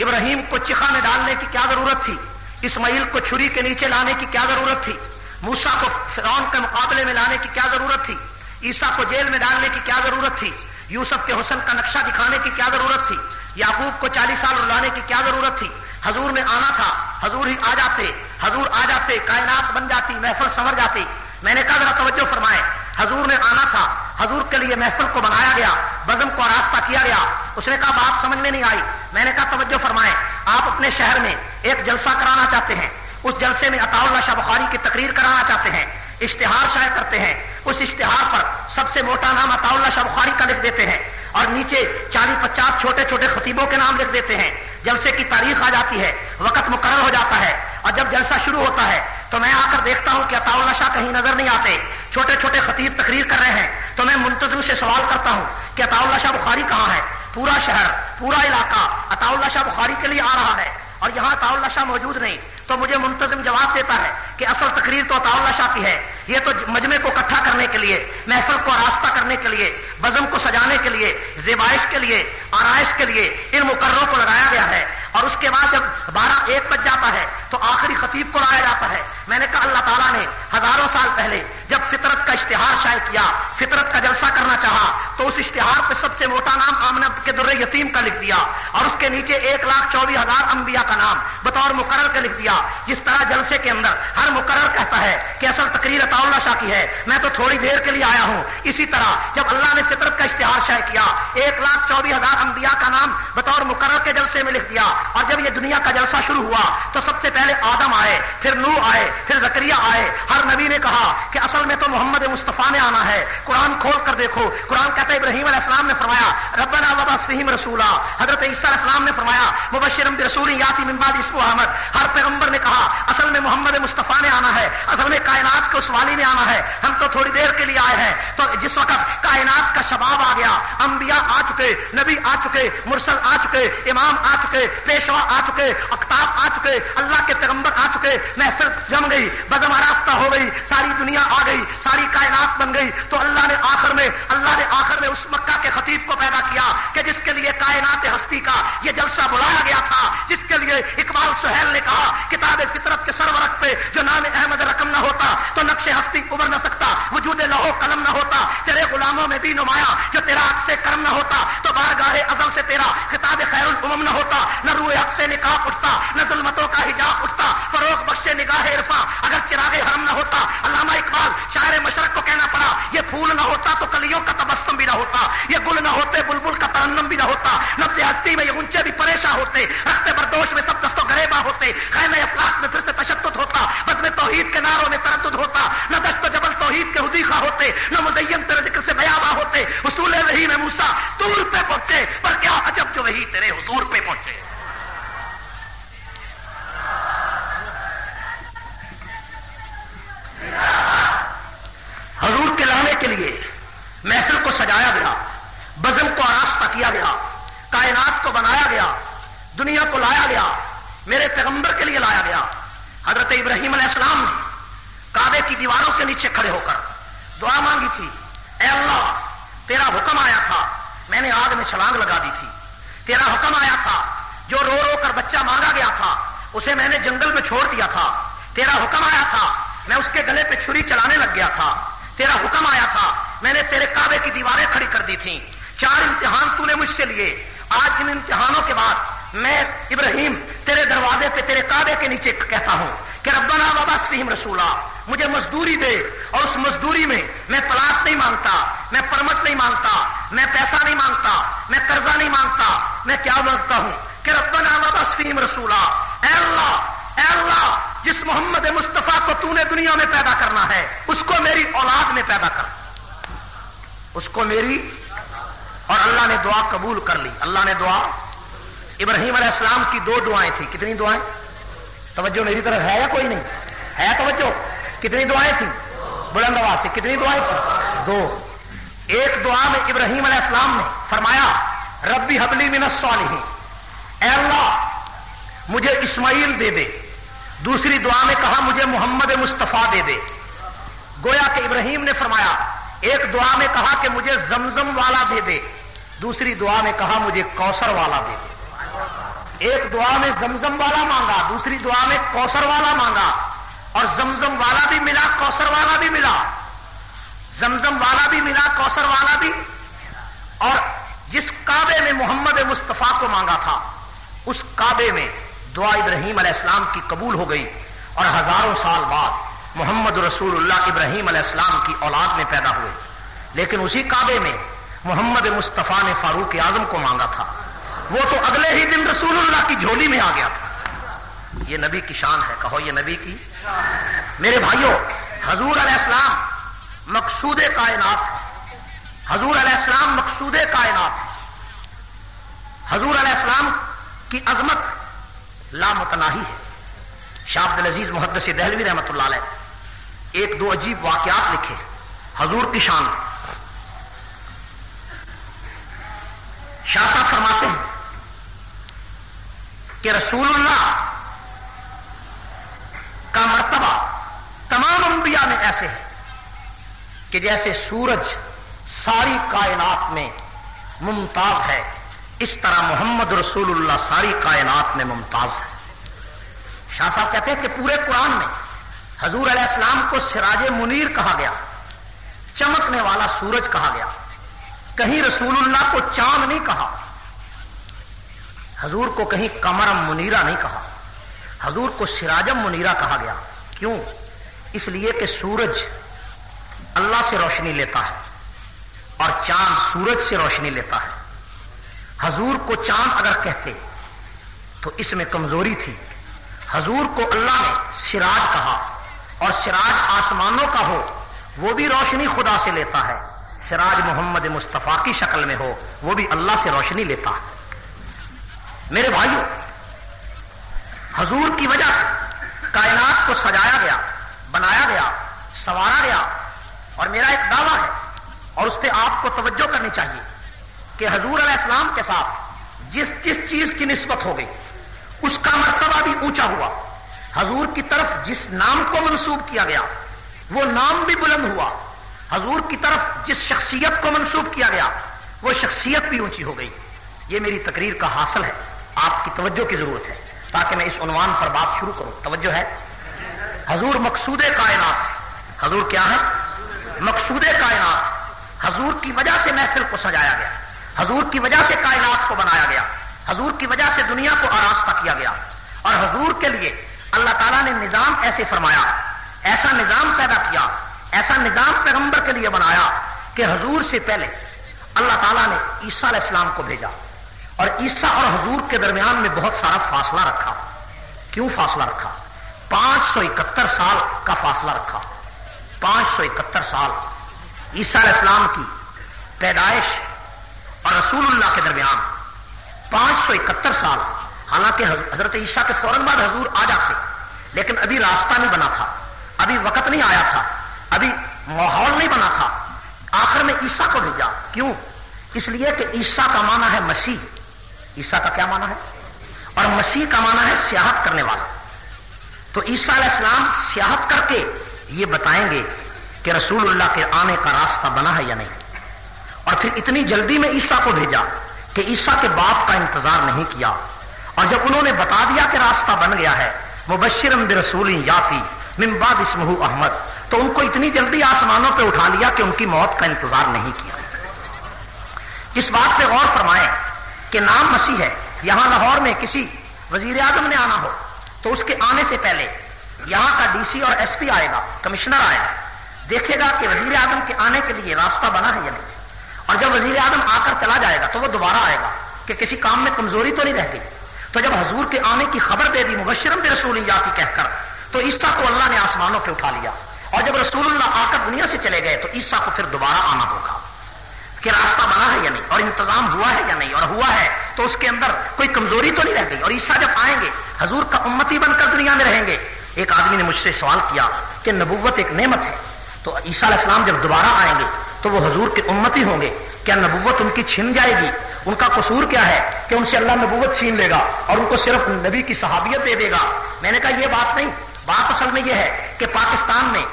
Speaker 1: ابراہیم کو چکھا میں ڈالنے کی کیا ضرورت تھی؟ اسماعیل کو چھری کے نیچے لانے کی کیا ضرورت تھی؟ موسا کو فرعون کے مقابلے میں لانے کی کیا ضرورت تھی؟ عیسا کو جیل میں ڈالنے کی کیا ضرورت تھی؟ یوسف کے حسن کا نقشہ دکھانے کی کیا ضرورت تھی؟ یعقوب کو چالیس سال لانے کی کیا ضرورت تھی؟ حضور میں آنا تھا، حضور ہی آ جاتے، حضور آ جاتے، کائنات بن جاتی، محفل سمر جاتی میں نے کہا، ذرا توجہ فرمائے۔ حضور نے آنا تھا۔ حضور کے لیے محفل کو بنایا گیا، بزم کو راستہ کیا گیا۔ اس نے کہا، بات سمجھ میں نہیں آئی۔ میں نے کہا، توجہ فرمائے۔ آپ اپنے شہر میں ایک جلسہ کرانا چاہتے ہیں۔ اس جلسے میں اطاء اللہ شاہ بخاری کی تقریر کرانا چاہتے ہیں۔ اشتہار شائع کرتے ہیں۔ اس اشتہار پر سب سے موٹا نام اطاء اللہ شاہ بخاری کا لکھ دیتے ہیں۔ اور نیچے چالیس پچاس چھوٹے چھوٹے خطیبوں کے نام لکھ دیتے ہیں۔ جلسے کی تاریخ آ جاتی ہے، وقت مقرر ہو جاتا ہے۔ اور جب جلسہ شروع ہوتا ہے تو میں آ کر دیکھتا ہوں کہ اطاء اللہ شاہ کہیں نظر نہیں آتے، چھوٹے چھوٹے خطیب تقریر کر رہے ہیں۔ تو میں منتظم سے سوال کرتا ہوں کہ اطاء اللہ شاہ بخاری کہاں ہے؟ پورا شہر، پورا علاقہ اطاء اللہ شاہ بخاری کے لیے آ رہا ہے اور یہاں اطاء اللہ شاہ موجود نہیں۔ تو مجھے منتظم جواب دیتا ہے کہ اصل تقریر تو اطاء اللہ شاہ کی ہے۔ یہ تو مجمے کو اکٹھا کرنے کے لیے، محفل کو راستہ کرنے کے لیے، بزم کو سجانے کے لیے، زیبائش کے لیے، آرائش کے لیے ان مقرروں کو لگایا گیا ہے۔ اور اس کے بعد جب بارہ ایک بج جاتا ہے تو آخری خطیب کو لایا جاتا ہے۔ میں نے کہا اللہ تعالیٰ نے ہزاروں سال پہلے جب فطرت کا اشتہار شائع کیا، فطرت کا جلسہ کرنا چاہا، تو اس اشتہار پہ سب سے موٹا نام آمنت کے در یتیم کا لکھ دیا اور اس کے نیچے ایک لاکھ چوبیس ہزار انبیاء کا نام بطور مقرر کا لکھ دیا۔ جس طرح جلسے کے اندر ہر مقرر کہتا ہے کہ اصل تقریر اطاء اللہ شاہ کی ہے، میں تو تھوڑی دیر کے لیے آیا ہوں۔ اسی طرح جب اللہ نے فطرت کا اشتہار شائع کیا، ایک لاکھ چوبیس ہزار انبیاء کا نام بطور مقرر کے جلسے میں لکھ دیا۔ اور جب یہ دنیا کا جلسہ شروع ہوا تو سب سے پہلے آدم آئے، پھر نو آئے، پھر زکریہ آئے۔ ہر نبی نے کہا کہ اصل میں تو محمد مصطفیٰ نے آنا ہے۔ قرآن کھول کر دیکھو۔ قرآن کہتے ابراہیم علیہ السلام نے فرمایا، ربنا وباسفہم رسولہ حضرت عیسیٰ علیہ السلام نے فرمایا مبشرم رسول یاتی ممباد اسو احمد ہر پیغمبر نے کہا، اصل میں محمد مصطفیٰ نے آنا ہے، اصل میں کائنات کے اس والی نے آنا ہے، ہم تو تھوڑی دیر کے لیے آئے ہیں۔ تو جس وقت کائنات کا شباب آ گیا، انبیاء آ چکے، نبی آ چکے، مرسل آ چکے، امام آ چکے پیشوا آ چکے اختاب آ چکے، اللہ کے پیغمبر آ چکے محفل جم گئی بدم راستہ ہو گئی، ساری دنیا آ گئی، ساری کائنات بن گئی۔ تو اللہ نے آخر میں، اللہ نے آخر میں اس مکہ کے خطیب کو پیدا کیا کہ جس کے لیے کائنات ہستی کا یہ جلسہ بلایا گیا تھا، جس کے لیے اقبال سہیل نے کہا، کتاب فطرت کے سرورق پہ جو نام احمد رقم نہ ہوتا تو نقش ہستی ابھر نہ سکتا، وجود لہو قلم نہ ہوتا، تیرے غلاموں میں بھی نمایاں، جو تیرا حق سے کرم نہ ہوتا، تو بار گاہ ازل سے تیرا کتاب خیر الامم نہ ہوتا، نہ روئے حق سے نکاح اٹھتا، نہ ظلمتوں کا حجاب اٹھتا، فروغ بخشے نگاہ عرفا اگر چراغ حرم نہ ہوتا، علامہ اقبال شاعر مشرق کو کہنا پڑا، یہ پھول نہ ہوتا تو کلیوں کا تبسم بھی نہ ہوتا، یہ گل نہ ہوتے بلبل کا ترنم بھی نہ ہوتا نب ہستی میں یہ اونچے بھی پریشان ہوتے رکھتے بردوش میں سب دستوں گریبا ہوتے خیر افلاق میں پھر سے تشدد ہوتا بس میں توحید کے ناروں میں تردد ہوتا، نہ دست جبل توحید کے حدیقہ ہوتے، نہ مزین تیرے ذکر سے بیابا ہوتے، اصول رہی میں موسا دور پہ پہنچے، پر کیا عجب جو وہی تیرے حضور پہ پہنچے؟ حضور کے لانے کے لیے محفل کو سجایا گیا، بزم کو آراستہ کیا گیا، کائنات کو بنایا گیا، دنیا کو لایا گیا، میرے پیغمبر کے لیے لایا گیا۔ حضرت ابراہیم علیہ السلام نے کعبے کی دیواروں کے نیچے کھڑے ہو کر دعا مانگی تھی۔ اے اللہ، تیرا حکم آیا تھا۔ میں نے آگ میں چھلانگ لگا دی تھی۔ تیرا حکم آیا تھا۔ جو رو رو کر بچہ مانگا گیا تھا، اسے میں نے جنگل میں چھوڑ دیا تھا۔ تیرا حکم آیا تھا۔ میں اس کے گلے پہ چھری چلانے لگ گیا تھا۔ تیرا حکم آیا تھا۔ میں نے تیرے کعبے کی دیواریں کھڑی کر دی تھیں۔ چار امتحان تو نے مجھ سے لیے۔ آج ان امتحانوں کے بعد میں ابراہیم تیرے دروازے پہ تیرے کعبے کے نیچے کہتا ہوں۔ کہ ربنا بابا سفیم رسولہ مجھے مزدوری دے اور اس مزدوری میں میں پلاس نہیں مانگتا، میں پرمٹ نہیں مانگتا، میں پیسہ نہیں مانگتا، میں قرضہ نہیں مانگتا، میں کیا مانگتا ہوں؟ کہ ربنا بابا سفیم رسولہ اے اللہ اے اللہ، جس محمد مصطفیٰ کو تو نے دنیا میں پیدا کرنا ہے، اس کو میری اولاد میں پیدا کر، اس کو میری اور اللہ نے دعا قبول کر لی۔ اللہ نے دعا ابراہیم علیہ السلام کی دو دعائیں تھیں۔ کتنی دعائیں؟ توجہ میری طرف ہے یا کوئی نہیں؟ ہے توجہ؟ کتنی دعائیں تھیں؟ بلند آواز سے کتنی دعائیں تھیں؟ دو۔ ایک دعا میں ابراہیم علیہ السلام نے فرمایا، ربی حبلی من الصالحین۔ اے اللہ، مجھے اسماعیل دے دے۔ دوسری دعا میں کہا، مجھے محمد مصطفیٰ دے دے۔ گویا کہ ابراہیم نے فرمایا، ایک دعا میں کہا کہ مجھے زمزم والا دے دے۔ دوسری دعا میں کہا، مجھے کوسر والا دے دے۔ ایک دعا میں زمزم والا مانگا، دوسری دعا میں کوسر والا مانگا، اور زمزم والا بھی ملا کوسر والا بھی ملا۔ زمزم والا بھی ملا کوسر والا بھی اور جس کعبے میں محمد مصطفیٰ کو مانگا تھا، اس کعبے میں دعا ابراہیم علیہ السلام کی قبول ہو گئی۔ اور ہزاروں سال بعد محمد رسول اللہ ابراہیم علیہ السلام کی اولاد میں پیدا ہوئے۔ لیکن اسی کعبے میں محمد مصطفیٰ نے فاروق اعظم کو مانگا تھا۔ وہ تو اگلے ہی دن رسول اللہ کی جھولی میں آ گیا تھا۔ یہ نبی کی شان ہے، کہو یہ نبی کی۔ میرے بھائیوں حضور علیہ السلام مقصود کائنات حضور علیہ السلام مقصود کائنات حضور علیہ السلام کی عظمت لامتناہی ہے۔ شاہ عبد العزیز محدث دہلوی رحمت اللہ علیہ ایک دو عجیب واقعات لکھے حضور کی شان۔ شاہ صاحب فرماتے ہیں کہ رسول اللہ کا مرتبہ تمام انبیاء میں ایسے ہے کہ جیسے سورج ساری کائنات میں ممتاز ہے، اس طرح محمد رسول اللہ ساری کائنات میں ممتاز ہے۔ شاہ صاحب کہتے ہیں کہ پورے قرآن میں حضور علیہ السلام کو سراج منیر کہا گیا، چمکنے والا سورج کہا گیا۔ کہیں رسول اللہ کو چاند نہیں کہا۔ حضور کو کہیں کمرم منیرا نہیں کہا۔ حضور کو سراجم منیرا کہا گیا۔ کیوں؟ اس لیے کہ سورج اللہ سے روشنی لیتا ہے اور چاند سورج سے روشنی لیتا ہے۔ حضور کو چاند اگر کہتے تو اس میں کمزوری تھی۔ حضور کو اللہ نے سراج کہا اور سراج آسمانوں کا ہو، وہ بھی روشنی خدا سے لیتا ہے۔ سراج محمد مصطفیٰ کی شکل میں ہو، وہ بھی اللہ سے روشنی لیتا ہے۔ میرے بھائیوں حضور کی وجہ کائنات کو سجایا گیا، بنایا گیا سوارا گیا اور میرا ایک دعویٰ ہے اور اس پہ آپ کو توجہ کرنی چاہیے کہ حضور علیہ السلام کے ساتھ جس جس چیز کی نسبت ہو گئی، اس کا مرتبہ بھی اونچا ہوا۔ حضور کی طرف جس نام کو منسوب کیا گیا، وہ نام بھی بلند ہوا۔ حضور کی طرف جس شخصیت کو منسوب کیا گیا، وہ شخصیت بھی اونچی ہو گئی۔ یہ میری تقریر کا حاصل ہے۔ آپ کی توجہ کی ضرورت ہے تاکہ میں اس عنوان پر بات شروع کروں۔ توجہ ہے؟ حضور مقصود کائنات۔ حضور کیا ہے مقصود کائنات۔ حضور کی وجہ سے محفل کو سجایا گیا۔ حضور کی وجہ سے کائنات کو بنایا گیا۔ حضور کی وجہ سے دنیا کو آراستہ کیا گیا۔ اور حضور کے لیے اللہ تعالیٰ نے نظام ایسے فرمایا، ایسا نظام پیدا کیا، ایسا نظام پیغمبر کے لیے بنایا کہ حضور سے پہلے اللہ تعالیٰ نے عیسیٰ علیہ السلام کو بھیجا۔ اور عیسیٰ اور حضور کے درمیان میں بہت سارا فاصلہ رکھا۔ کیوں فاصلہ رکھا؟ پانچ سو اکہتر سال کا فاصلہ رکھا۔ پانچ سو اکہتر سال عیسیٰ علیہ السلام کی پیدائش اور رسول اللہ کے درمیان۔ پانچ سو اکہتر سال، حالانکہ حضرت عیسیٰ کے فوراً بعد حضور آ جاتے، لیکن ابھی راستہ نہیں بنا تھا، ابھی وقت نہیں آیا تھا، ابھی ماحول نہیں بنا تھا۔ آخر میں عیسیٰ کو بھیجا۔ کیوں؟ اس لیے کہ عیسیٰ کا معنی ہے مسیح۔ عیسیٰ کا کیا معنی ہے؟ اور مسیح کا معنی ہے سیاحت کرنے والا۔ تو عیسیٰ علیہ السلام سیاحت کر کے یہ بتائیں گے کہ رسول اللہ کے آنے کا راستہ بنا ہے یا نہیں۔ اور پھر اتنی جلدی میں عیسیٰ کو بھیجا کہ عیسیٰ کے باپ کا انتظار نہیں کیا۔ اور جب انہوں نے بتا دیا کہ راستہ بن گیا ہے مبشرم برسول یاتی ممباد اسمہ احمد، تو ان کو اتنی جلدی آسمانوں پہ اٹھا لیا کہ ان کی موت کا انتظار نہیں کیا۔ اس بات پہ غور فرمائیں کہ نام مسیح ہے، یہاں لاہور میں کسی وزیر اعظم نے آنا ہو، تو اس کے آنے سے پہلے یہاں کا ڈی سی اور ایس پی آئے گا، کمشنر آئے گا۔ دیکھے گا کہ وزیر اعظم کے آنے کے لیے راستہ بنا ہے یا نہیں۔ اور جب وزیر اعظم آ کر چلا جائے گا، تو وہ دوبارہ آئے گا کہ کسی کام میں کمزوری تو نہیں رہ گئی۔ تو جب حضور کے آنے کی خبر دے دی مبشرم بھی رسول جاتی کہہ کر، تو عیسیٰ کو اللہ نے آسمانوں پہ اٹھا لیا۔ اور جب رسول اللہ آ کر دنیا سے چلے گئے، تو عیسیٰ کو پھر دوبارہ آنا ہوگا۔ کہ راستہ بنا ہے یا نہیں اور انتظام ہوا ہے یا نہیں اور ہوا ہے تو اس کے اندر کوئی کمزوری تو نہیں رہ گئی اور عیسیٰ جب آئیں گے، حضور کا امتی بن کر دنیا میں رہیں گے، ایک آدمی نے مجھ سے سوال کیا کہ نبوت ایک نعمت ہے، تو عیسیٰ علیہ السلام جب دوبارہ آئیں گے تو وہ حضور کے امتی ہوں گے، کیا نبوت ان کی چھن جائے گی؟ ان کا قصور کیا ہے کہ ان سے اللہ نبوت چھین لے گا اور ان کو صرف نبی کی صحابیت دے دے گا؟ میں نے کہا یہ بات نہیں، بات اصل میں یہ ہے کہ پاکستان میں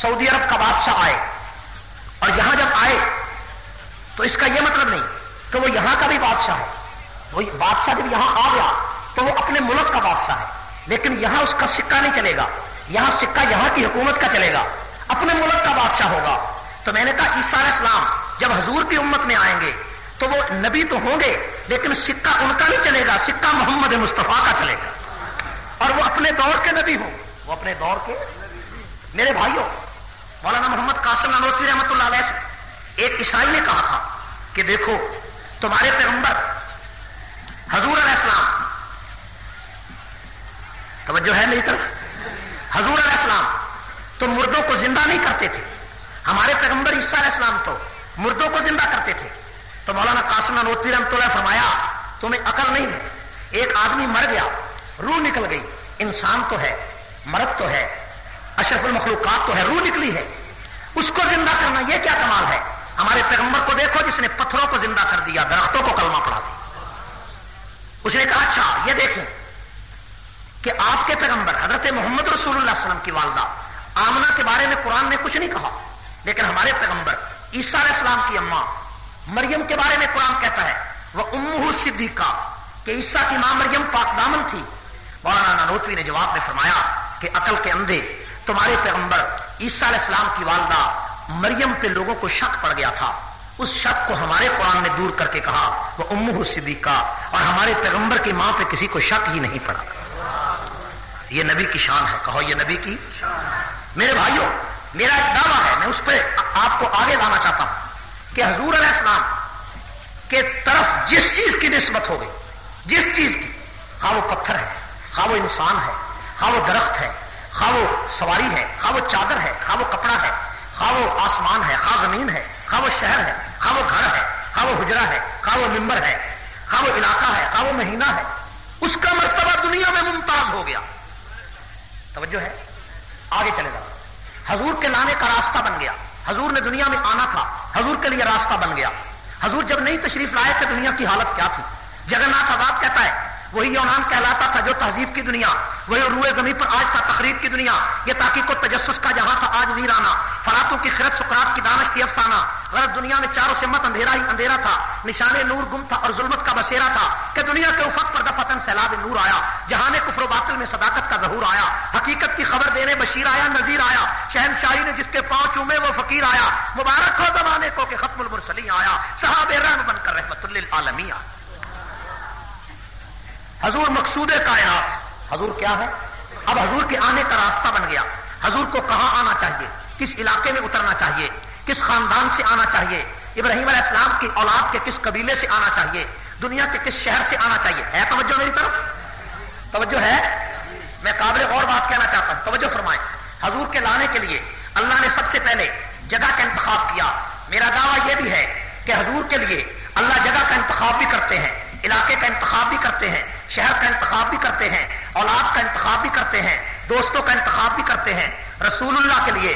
Speaker 1: سعودی عرب کا بادشاہ آئے اور یہاں جب آئے تو اس کا یہ مطلب نہیں کہ وہ یہاں کا بھی بادشاہ ہے، وہ بادشاہ جب یہاں آ گیا تو وہ اپنے ملک کا بادشاہ ہے۔ لیکن یہاں اس کا سکہ نہیں چلے گا، یہاں سکہ یہاں کی حکومت کا چلے گا، اپنے ملک کا بادشاہ ہوگا۔ تو میں نے کہا عیسیٰ علیہ السلام جب حضور کی امت میں آئیں گے تو وہ نبی تو ہوں گے، لیکن سکہ ان کا نہیں چلے گا، سکہ محمد مصطفیٰ کا چلے گا۔ اور وہ اپنے دور کے نبی ہوں۔ وہ اپنے دور کے میرے بھائیوں، مولانا محمد قاسم نانوتری رحمت اللہ علیہ سے ایک عیسائی نے کہا تھا کہ دیکھو، تمہارے پیغمبر، حضور علیہ السلام۔ توجہ ہے میری طرف؟ حضور علیہ السلام تو مردوں کو زندہ نہیں کرتے تھے۔ ہمارے پیغمبر عیسیٰ علیہ السلام تو مردوں کو زندہ کرتے تھے۔ تو مولانا قاسم نوتی رحمت اللہ فرمایا، تمہیں عقل نہیں ہے۔ ایک آدمی مر گیا، روح نکل گئی۔ انسان تو ہے، مرد تو ہے، اشرف المخلوقات تو ہے، روح نکلی ہے۔ اس کو زندہ کرنا یہ کیا کمال ہے؟ ہمارے پیغمبر کو دیکھو جس نے پتھروں کو زندہ کر دیا، درختوں کو کلمہ پڑا دیا۔ اس نے کہا اچھا یہ دیکھیں کہ آپ کے پیغمبر، حضرت محمد رسول اللہ علیہ وسلم کی والدہ آمنا کے بارے میں قرآن نے کچھ نہیں کہا، لیکن ہمارے پیغمبر عیسیٰ علیہ السلام کی اماں مریم کے بارے میں قرآن کہتا ہے، وہ ام صدیقہ کہ عیسیٰ کی ماں مریم پاک دامن تھی۔ مولانا نانوتوی نے جواب میں فرمایا کہ عقل کے اندھے تمہارے پیغمبر عیسیٰ علیہ السلام کی والدہ مریم پہ لوگوں کو شک پڑ گیا تھا۔ اس شک کو ہمارے قرآن نے دور کر کے کہا، وہ ام صدیقہ، اور ہمارے پیغمبر کی ماں پہ کسی کو شک ہی نہیں پڑا۔ یہ نبی کی شان ہے، کہو یہ نبی کی میرے بھائیوں، میرا ایک دعویٰ ہے، میں اس پہ آپ کو آگے لانا چاہتا ہوں کہ حضور علیہ السلام کے طرف جس چیز کی نسبت ہو گئی، جس چیز کی، خواہ وہ پتھر ہے، خواہ وہ انسان ہے، خواہ وہ درخت ہے، خواہ وہ سواری ہے، خواہ وہ چادر ہے، خواہ وہ کپڑا ہے خواہ وہ آسمان ہے، خواہ زمین ہے، خواہ وہ شہر ہے، خواہ وہ گھر ہے، خواہ وہ حجرا ہے، خواہ وہ ممبر ہے، خواہ وہ علاقہ ہے، خواہ وہ مہینہ ہے، اس کا مرتبہ دنیا میں ممتاز ہو گیا۔ توجہ ہے؟ آگے چلے گا حضور کے لانے کا راستہ بن گیا۔ حضور نے دنیا میں آنا تھا۔ حضور کے لیے راستہ بن گیا۔ حضور جب نئی تشریف لائے تھے دنیا کی حالت کیا تھی؟ جگن ناتھ آباد کہتا ہے وہی یونان کہلاتا تھا جو تہذیب کی دنیا، وہی روئے زمین پر آج تھا تقریب کی دنیا، یہ تاکہ کو تجسس کا جہاں تھا آج ویرانا فراتوں کی خرد سکرات کی دانش کی افسانہ۔ غلط دنیا میں چاروں سے مت اندھیرا ہی اندھیرا تھا۔ نشان نور گم تھا اور ظلمت کا بسیرا تھا کہ دنیا کے افق پر دفتن سیلاب نور آیا۔ جہاں کفر و باطل میں صداقت کا ظہور آیا۔ حقیقت کی خبر دینے بشیر آیا، نذیر آیا۔ شہن شاہی نے جس کے پاؤں چومے وہ فقیر آیا۔ مبارک ہو زمانے کو کہ ختم المرسلی آیا۔ صحاب رنگ بن کر رحمت للعالمین۔ آیا حضور مقصود کائنات۔ حضور کیا ہے؟ اب حضور کے آنے کا راستہ بن گیا۔ حضور کو کہاں آنا چاہیے؟ کس علاقے میں اترنا چاہیے؟ کس خاندان سے آنا چاہیے؟ ابراہیم علیہ السلام کی اولاد کے کس قبیلے سے آنا چاہیے؟ دنیا کے کس شہر سے آنا چاہیے؟ ہے توجہ میری طرف؟ توجہ ہے؟ میں قابل اور بات کہنا چاہتا ہوں۔ توجہ فرمائیں۔ حضور کے لانے کے لیے اللہ نے سب سے پہلے جگہ کا انتخاب کیا۔ میرا دعویٰ یہ بھی ہے کہ حضور کے لیے اللہ جگہ کا انتخاب بھی کرتے ہیں۔ علاقے کا انتخاب بھی کرتے ہیں، شہر کا انتخاب بھی کرتے ہیں، اولاد کا انتخاب بھی کرتے ہیں، دوستوں کا انتخاب بھی کرتے ہیں۔ رسول اللہ کے لیے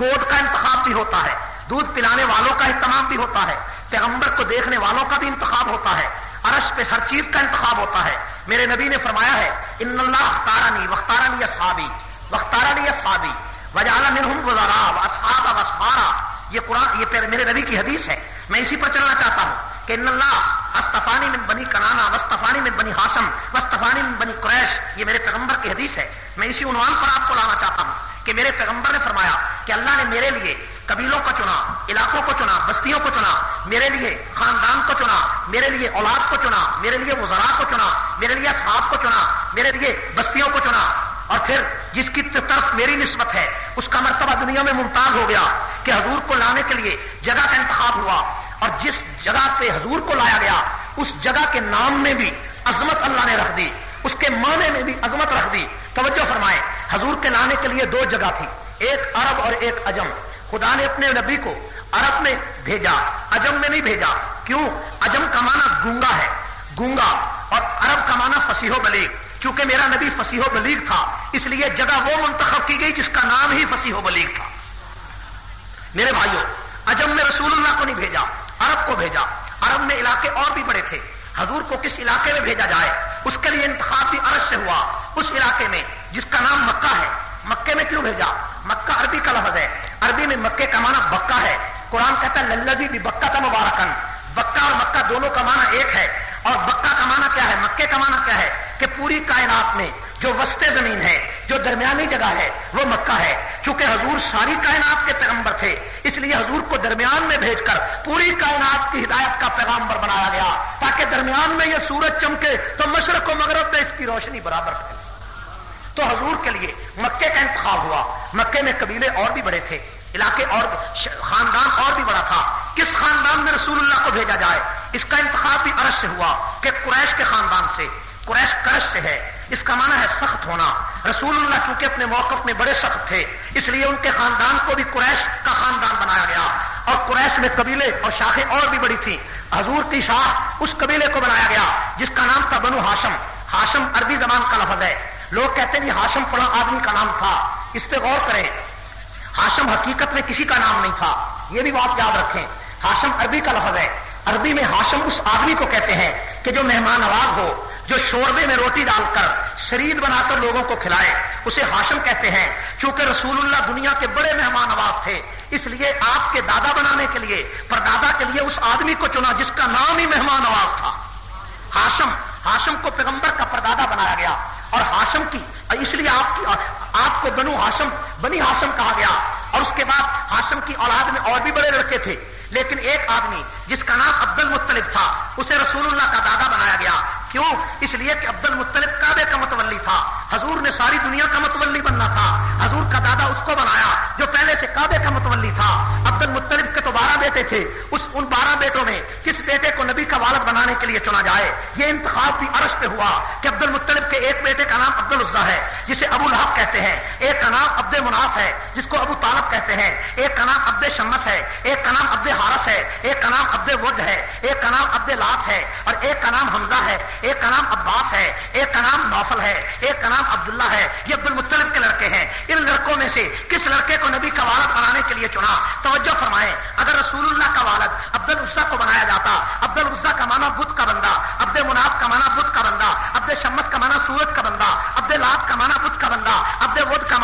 Speaker 1: گود کا انتخاب بھی ہوتا ہے، دودھ پلانے والوں کا اہتمام بھی ہوتا ہے، پیغمبر کو دیکھنے والوں کا بھی انتخاب ہوتا ہے، عرش پہ ہر چیز کا انتخاب ہوتا ہے۔ میرے نبی نے فرمایا ہے، ان اللہ اختارانی وختارانی اصحابی وختارانی اصحابی وجالا منہم گزارا اصحاب وسفارا یہ قرآن، یہ میرے نبی کی حدیث ہے۔ میں اسی پر چلنا چاہتا ہوں کہ ان اللہ استفانی من بنی کنانا وسطفانی من بنی ہاسم وسطفانی من بنی قریش یہ میرے پیغمبر کی حدیث ہے۔ میں اسی عنوان پر آپ کو لانا چاہتا ہوں کہ میرے پیغمبر نے فرمایا کہ اللہ نے میرے لیے قبیلوں کو چنا، علاقوں کو چنا، بستیوں کو چنا، میرے لیے خاندان کو چنا، میرے لیے اولاد کو چنا، میرے لیے وزراء کو چنا، میرے لیے اصحاب کو چنا، میرے لیے بستیوں کو چنا۔ اور پھر جس کی طرف میری نسبت ہے، اس کا مرتبہ دنیا میں ممتاز ہو گیا کہ حضور کو لانے کے لیے جگہ کا انتخاب ہوا۔ اور جس جگہ پہ حضور کو لایا گیا، اس جگہ کے نام میں بھی عظمت اللہ نے رکھ دی، اس کے معنی میں بھی عظمت رکھ دی۔ توجہ فرمائے حضور کے لانے کے لیے دو جگہ تھی، ایک عرب اور ایک اجم۔ خدا نے اپنے نبی کو عرب میں بھیجا، اجم میں نہیں بھیجا۔ کیوں؟ اجم کا معنی گونگا ہے، گونگا۔ اور عرب کا معنی فصیح و بلیغ، چونکہ میرا نبی فصیح و بلیغ تھا، اس لیے جگہ وہ منتخب کی گئی جس کا نام ہی فصیح و بلیغ تھا۔ میرے بھائیوں، اجم میں رسول اللہ کو نہیں بھیجا۔ عرب کو بھیجا۔ عرب میں علاقے اور بھی بڑے تھے۔ حضور کو کس علاقے میں بھیجا جائے؟ اس کے لیے انتخاب بھی عرب سے ہوا۔ اس علاقے میں، جس کا نام مکہ ہے۔ مکے میں کیوں بھیجا؟ مکہ عربی کا لفظ ہے۔ عربی میں مکے کا معنی بکا ہے۔ قرآن کہتا ہے للزی بھی بکا کا مبارکن۔ بکا اور مکہ دونوں کا معنی ایک ہے۔ اور بکا کا معنی کیا ہے؟ مکے کا معنی کیا ہے کہ پوری کائنات میں جو وسط زمین ہے، جو درمیانی جگہ ہے، وہ مکہ ہے۔ چونکہ حضور ساری کائنات کے پیغمبر تھے، اس لیے حضور کو درمیان میں بھیج کر پوری کائنات کی ہدایت کا پیغامبر بنایا گیا۔ تاکہ درمیان میں یہ سورج چمکے تو مشرق و مغرب میں اس کی روشنی برابر تو حضور کے لیے مکے کا انتخاب ہوا۔ مکے میں قبیلے اور بھی بڑے تھے، علاقے اور خاندان اور بھی بڑا تھا۔ کس خاندان میں رسول اللہ کو بھیجا جائے؟ اس کا انتخاب بھی عرض سے ہوا کہ قریش کے خاندان سے۔ قریش کرش سے ہے۔ اس کا معنی ہے سخت ہونا۔ رسول اللہ چونکہ اپنے موقف میں بڑے سخت تھے، اس لیے ان کے خاندان کو بھی قریش کا خاندان بنایا گیا۔ اور قریش میں قبیلے اور شاخیں اور بھی بڑی تھی حضور کی شاخ اس قبیلے کو بنایا گیا، جس کا نام تھا بنو ہاشم۔ ہاشم عربی زبان کا لفظ ہے۔ لوگ کہتے ہیں جی ہاشم فلاں آدمی کا نام تھا۔ اس پہ غور کریں۔ ہاشم حقیقت میں کسی کا نام نہیں تھا۔ یہ بھی بات یاد رکھیں۔ ہاشم عربی کا لفظ ہے۔ عربی میں ہاشم اس آدمی کو کہتے ہیں کہ جو مہمان نواز ہو، جو شوربے میں روٹی ڈال کر شرید بنا کر لوگوں کو کھلائے، اسے ہاشم کہتے ہیں۔ کیونکہ رسول اللہ دنیا کے بڑے مہمان نواز تھے، اس لیے آپ کے دادا بنانے کے لیے، پردادا کے لیے اس آدمی کو چنا جس کا نام ہی مہمان نواز تھا۔ ہاشم ہاشم کو پیغمبر کا پردادا بنایا گیا۔ اور ہاشم کی، اس لیے آپ کی، آپ کو بنو ہاشم، بنی ہاشم کہا گیا۔ اور اس کے بعد ہاشم کی اولاد میں اور بھی بڑے لڑکے تھے۔ لیکن ایک آدمی جس کا نام عبد المطلب تھا، اسے رسول اللہ کا دادا بنایا گیا۔ کیوں؟ اس لیے کہ عبد المطلب کعبے کا متولی تھا۔ حضور نے ساری دنیا کا متولی بننا تھا۔ حضور کا دادا اس کو بنایا جو پہلے سے کعبے کا متولی تھا۔ عبد المطلب کے تو بارہ بیٹے تھے۔ اس ان بارہ بیٹوں میں کس بیٹے کو نبی کا والد بنانے کے لیے چنا جائے؟ یہ انتخاب بھی عرش پہ ہوا کہ عبد المطلب کے ایک بیٹے کا نام عبد الزا ہے، جسے ابو لہب کہتے ہیں۔ ایک کا نام عبد مناف ہے، جس کو ابو طالب کہتے ہیں۔ ایک کا نام عبد شمس ہے۔ ایک کا نام عبد حارس ہے۔ ایک کا نام عبد ود ہے۔ ایک کا نام عبد لات ہے۔ اور ایک کا نام حمزہ ہے۔ ایک کا نام عباس ہے، ایک کا نام نوفل ہے، ایک کا نام عبداللہ ہے، یہ عبد المطلب کے لڑکے ہیں۔ ان لڑکوں میں سے کس لڑکے کو نبی کا والد بنانے کے لیے چنا؟ توجہ فرمائیں۔ اگر رسول اللہ کا والد عبد العزا کو بنایا جاتا عبد العزا کا مانا بدھ کا بندہ، عبد مناف کا مانا بدھ کا بندہ، عبد شمس کا مانا سورج کا بندہ، عبد لات کا مانا بدھ کا بندہ، عبد ود کا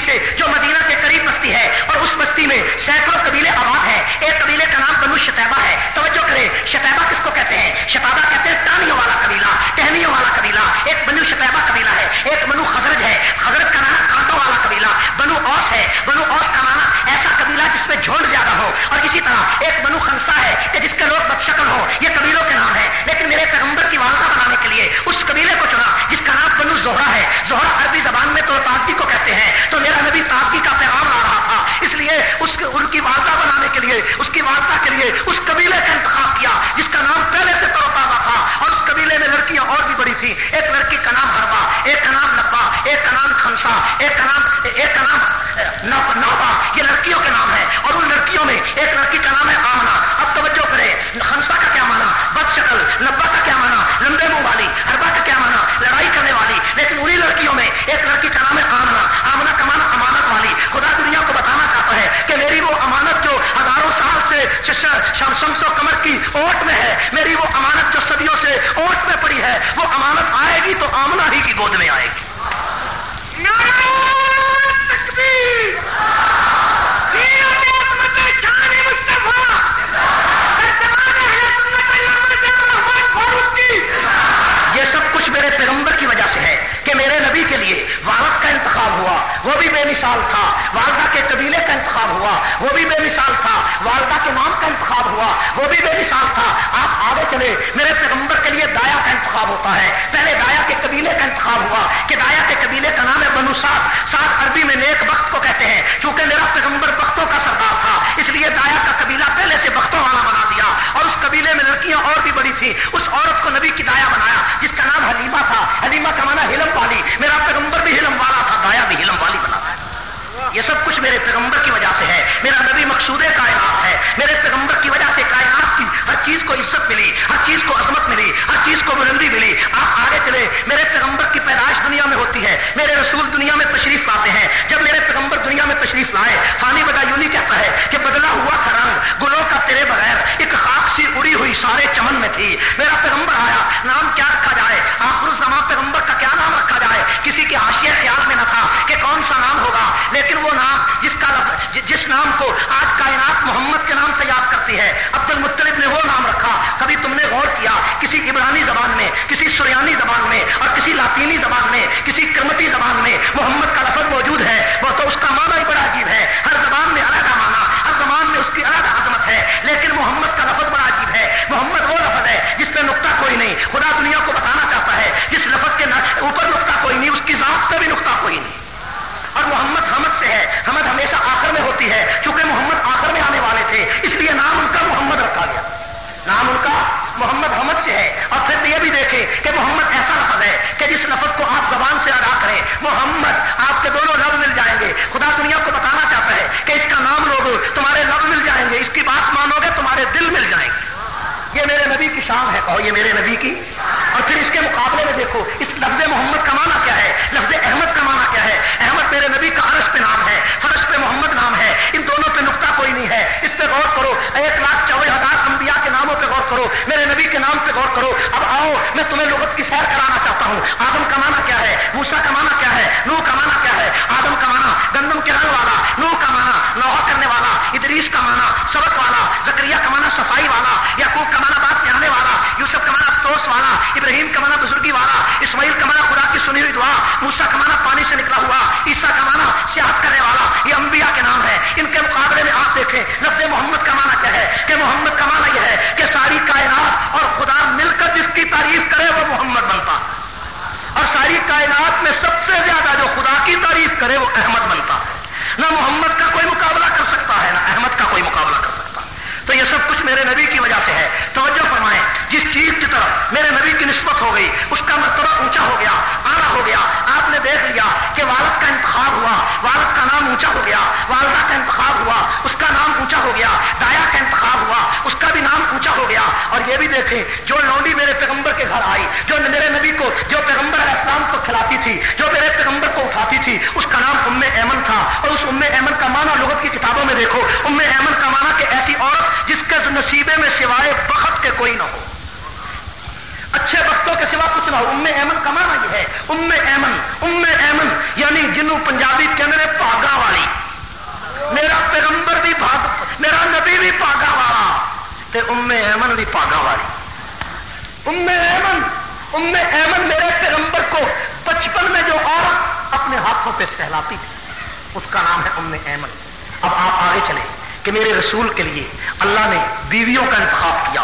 Speaker 1: بستی سے جو مدینہ کے قریب بستی ہے اور اس بستی میں سینکڑوں قبیلے آباد ہیں۔ ایک قبیلے کا نام بنو شتیبہ ہے۔ توجہ کرے شتیبہ کس کو کہتے ہیں؟ شتابہ کہتے ہیں ٹانیوں والا قبیلہ، ٹہنیوں والا قبیلہ۔ ایک بنو شتیبہ قبیلہ ہے، ایک بنو خزرج ہے۔ خزرج کا نام کانٹوں والا قبیلہ، بنو اوس ہے۔ بنو اوس کا نانا معاملہ جس میں جھوڑ زیادہ ہو اور اسی طرح ایک بنو خنسا ہے کہ جس کے لوگ بد شکل ہو، یہ قبیلوں کے نام ہے لیکن میرے پیغمبر کی والدہ بنانے کے لیے اس قبیلے کو چنا جس کا نام بنو زہرا ہے۔ زہرا عربی زبان میں تو تاغی کو کہتے ہیں، تو میرا نبی تاغی کا پیغام آ رہا تھا۔ اس لیے اس کے ان کی والدہ بنانے کے لیے، اس کی والدہ کے لیے اس قبیلے کا انتخاب کیا جس کا نام پہلے سے تو تازہ تھا۔ اور اس قبیلے میں لڑکیاں اور بھی بڑی تھیں۔ ایک لڑکی کا نام ہروا ایک کا نام لبا، ایک کا نام خنسا، ایک کا نام ایک کا نام نوبا یہ لڑکیوں کے نام نام ہے اور ان لڑکیوں میں ایک لڑکی کا نام ہے آمنا۔ اب توجہ کرے ہنسا کا کیا مانا بد شکل نبا کا کیا مانا لمبے منہ والی، اربا کا کیا مانا لڑائی کرنے والی۔ لیکن انہیں لڑکیوں میں ایک لڑکی کا نام ہے آمنا۔ آمنا کا مانا امانت والی۔ خدا دنیا کو بتانا چاہتا ہے کہ میری وہ امانت جو ہزاروں سال سے شمس و کمر کی اوٹ میں ہے، میری وہ امانت جو صدیوں سے اوٹ میں پڑی ہے، وہ امانت آئے گی تو آمنا ہی کی گود میں آئے گی۔
Speaker 3: نعرہ تکبیر!
Speaker 1: کے لیے مانا بے مثال تھا۔ والدہ کے قبیلے کا انتخاب ہوا، وہ بھی بے مثال تھا۔ والدہ کے نام کا انتخاب ہوا، وہ بھی بے مثال تھا۔ آپ آگے چلے میرے پیغمبر کے لیے دایا کا انتخاب ہوتا ہے۔ پہلے دایا کے قبیلے کا انتخاب ہوا کہ دایا کے قبیلے کا نام ہے بنو سات سات عربی میں نیک وقت کو کہتے ہیں، چونکہ میرا پیغمبر بختوں کا سردار تھا، اس لیے دایا کا قبیلہ پہلے سے بختوں والا بنا دیا۔ اور اس قبیلے میں لڑکیاں اور بھی بڑی تھی اس عورت کو نبی کی دایا بنایا، جس کا نام حلیمہ تھا۔ حلیمہ کا مانا ہلم والی، میرا پیغمبر بھی ہلم والا تھا دایا بھی ہلم والی بنا یہ سب کچھ میرے پیغمبر کی وجہ سے ہے۔ میرا نبی مقصود کائنات ہے۔ میرے پیغمبر کی وجہ سے کائنات کی ہر چیز کو عزت ملی، ہر چیز کو عظمت ملی، ہر چیز کو بلندی ملی۔ آپ آگے چلے میرے پیغمبر کی پیدائش دنیا میں ہوتی ہے۔ میرے رسول دنیا میں تشریف لاتے ہیں۔ جب میرے پیغمبر دنیا میں تشریف لائے، فانی بدا یونی کہتا ہے کہ بدلا ہوا تھا رنگ، گلوں کا تیرے بغیر ایک خاک سی اڑی ہوئی سارے چمن میں تھی۔ میرا پیغمبر آیا، نام کیا رکھا جائے؟ آخر الزمان پیغمبر کا کیا نام رکھا جائے؟ کسی کے حاشیہ خیال میں نہ تھا کہ کون سا نام ہوگا، لیکن وہ نام جس کا جس نام کو آج کائنات محمد کے نام سے یاد کرتی ہے عبد المطلب نے وہ نام رکھا۔ کبھی تم نے غور کیا، کسی عبرانی زبان میں، کسی سریانی زبان میں اور کسی لاطینی زبان میں، کسی کرمتی زبان میں، محمد محمد، آپ کے دونوں لفظ مل جائیں گے۔ خدا دنیا کو بتانا چاہتا ہے کہ اس کا نام لوگ تمہارے لفظ مل جائیں گے۔ اس کی بات مانو گے، تمہارے دل مل جائیں گے۔ یہ میرے نبی کی شان ہے، کہو یہ میرے نبی کی اور پھر اس کے مقابلے میں دیکھو اس لفظ محمد کا معنی کیا ہے لفظ احمد کا معنی کیا ہے احمد میرے نبی کا عرش پہ نام ہے فرش پہ محمد نام ہے ان دونوں پہ نقطہ کوئی نہیں ہے اس پہ غور کرو ایک لاکھ چوبیس ہزار انبیاء کے ناموں پہ غور کرو میرے نبی کے نام پہ غور کرو اب آؤ میں تمہیں لغت کی سیر کرانا چاہتا ہوں آدم کا معنی کیا ہے موسا کا معنی کیا ہے نو کا معنی کیا ہے آدم کا معنی گندم کے رنگ والا نو کا معنی نوحہ کرنے والا ادریس کا معنی سبق والا زکریہ کا معنی صفائی والا یعقوب کا معنی بات میں آنے والا یوسف کا معنی افسوس والا ابراہیم کا بزرگی والا، اسماعیل کا معنی خدا کی سنی ہوئی دعا موسا کا پانی سے نکلا ہوا عیسا کا معنی سیاحت کرنے والا، یہ انبیاء کے نام ہے۔ ان کے مقابلے میں آپ دیکھیں، لفظ محمد کا کیا ہے؟ کہ محمد کا معنی یہ ہے کہ ساری کائنات اور خدا مل کر جس کی تعریف کرے، وہ محمد بنتا۔ اور ساری کائنات میں سب سے زیادہ جو خدا کی تعریف کرے، وہ احمد بنتا۔ نہ محمد کا کوئی مقابلہ کر سکتا ہے، نہ احمد کا کوئی مقابلہ کر سکتا۔ تو یہ سب کچھ میرے نبی کی وجہ سے ہے۔ توجہ فرمائیں۔ جس چیز کی طرف میرے نبی کی نسبت ہو گئی، اس کا مرتبہ اونچا ہو گیا آنا ہو گیا۔ آپ نے دیکھ لیا کہ والد کا انتخاب ہوا، والد کا نام اونچا ہو گیا، والدہ کا انتخاب ہوا، اس کا نام اونچا ہو گیا، دایا کا انتخاب ہوا، اس کا بھی نام اونچا ہو گیا۔ اور یہ بھی دیکھیں، جو لونڈی میرے پیغمبر کے گھر آئی، جو میرے نبی کو، جو پیغمبر علیہ السلام کو کھلاتی تھی، جو میرے پیغمبر کو اٹھاتی تھی، اس کا نام ام ایمن تھا۔ اور اس ام ایمن کا معنی لغت کی کتابوں میں دیکھو۔ ام ایمن کا معنی کہ ایسی عورت جس کے نصیبے میں سوائے بخت کے کوئی نہ ہو۔ اچھے وقتوں کے سوا کچھ نہ ہو۔ ام ایمن کا معنی یہ ہے۔ ام ایمن ام ایمن یعنی جنوں پنجابی کے اندر پاگا والی۔ میرا پیغمبر بھی بھاگ میرا نبی بھی پاگا والا۔ تے ام ایمن بھی پاگا والی۔ ام ایمن ام ایمن میرے پیغمبر کو بچپن میں جو عورت اپنے ہاتھوں پہ سہلاتی تھی، اس کا نام ہے ام ایمن۔ اب آپ آگے چلیں۔ کہ میرے رسول کے لیے اللہ نے بیویوں کا انتخاب کیا،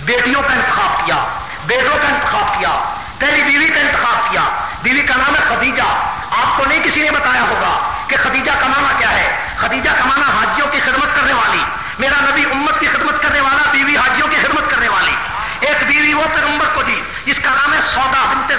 Speaker 1: بیٹیوں کا انتخاب کیا، بیٹوں کا انتخاب کیا، پہلی بیوی کا انتخاب کیا۔ بیوی کا نام ہے خدیجہ۔ آپ کو نہیں کسی نے بتایا ہوگا کہ خدیجہ کا معنی کیا ہے۔ خدیجہ کا معنی حاجیوں کی خدمت کرنے والی۔ میرا نبی امت کی خدمت کرنے والا، بیوی حاجیوں کی خدمت کرنے والی۔ ایک بیوی وہ پیغمبر کو دی، جس کا نام ہے سودا بنت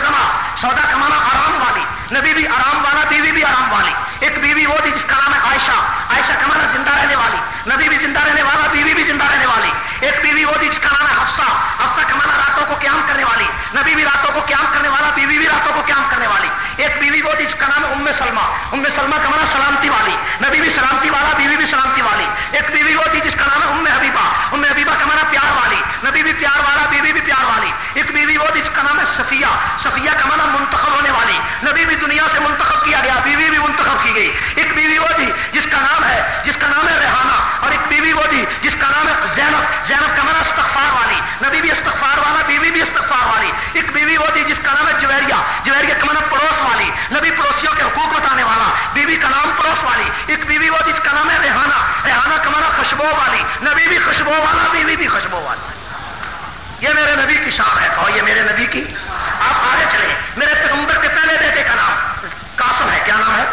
Speaker 1: سودا کا معنی آرام والی۔ نبی بھی آرام والا، بیوی بھی آرام والی۔ ایک بیوی وہ تھی جس کا نام ہے عائشہ۔ عائشہ کا معنی زندہ رہنے والی، نبی بھی زندہ رہنے والا، بیوی بھی زندہ رہنے والی۔ ایک بیوی وہ جس کا نام ہے حفصہ حفصہ کا معنی راتوں کو قیام کرنے والی۔ نبی بھی راتوں کو قیام کرنے والا، بیوی بھی راتوں کو قیام کرنے والی۔ ایک بیوی وہ جس کا نام ہے ام سلمہ ام سلمہ کا معنی سلامتی والی۔ نبی بھی سلامتی والا، بیوی بھی سلامتی والی۔ ایک بیوی وہ تھی جس کا نام ہے ام حبیبہ ام حبیبہ کا معنی پیار والی۔ نبی بھی پیار والا، بیوی بھی پیار والی۔ ایک بیوی وہ تھی جس کا نام ہے صفیہ صفیہ کا معنی منتخب ہونے والی۔ نبی بھی دنیا سے منتخب کیا گیا، بیوی بھی منتخب کی گئی۔ ایک بیوی وہ تھی جس کا نام ہے ہے، جس کا نام ہے ریحانہ، اور ایک بیوی وہ تھی، جس کا نام ہے زینب زینب کا معنی استغفار والی، نبی بھی استغفار والا، بیوی بھی استغفار والی، ایک بیوی وہ تھی جس کا نام ہے جویریا جویریا کا معنی پڑوس والی، نبی پڑوسیوں کے حقوق بتانے والا، بیوی کا نام پڑوس والی، ایک بیوی وہ جس کا نام ہے ریحانہ ریحانہ کا مانا خوشبو والی، نبی بھی خوشبو والا، بیوی بھی خوشبو والی یہ میرے نبی کی شان ہے، کہو یہ میرے نبی کی۔ آپ آگے چلے میرے پیغمبر کے پہلے بیٹے کا نام، قاسم ہے، کیا نام ہے؟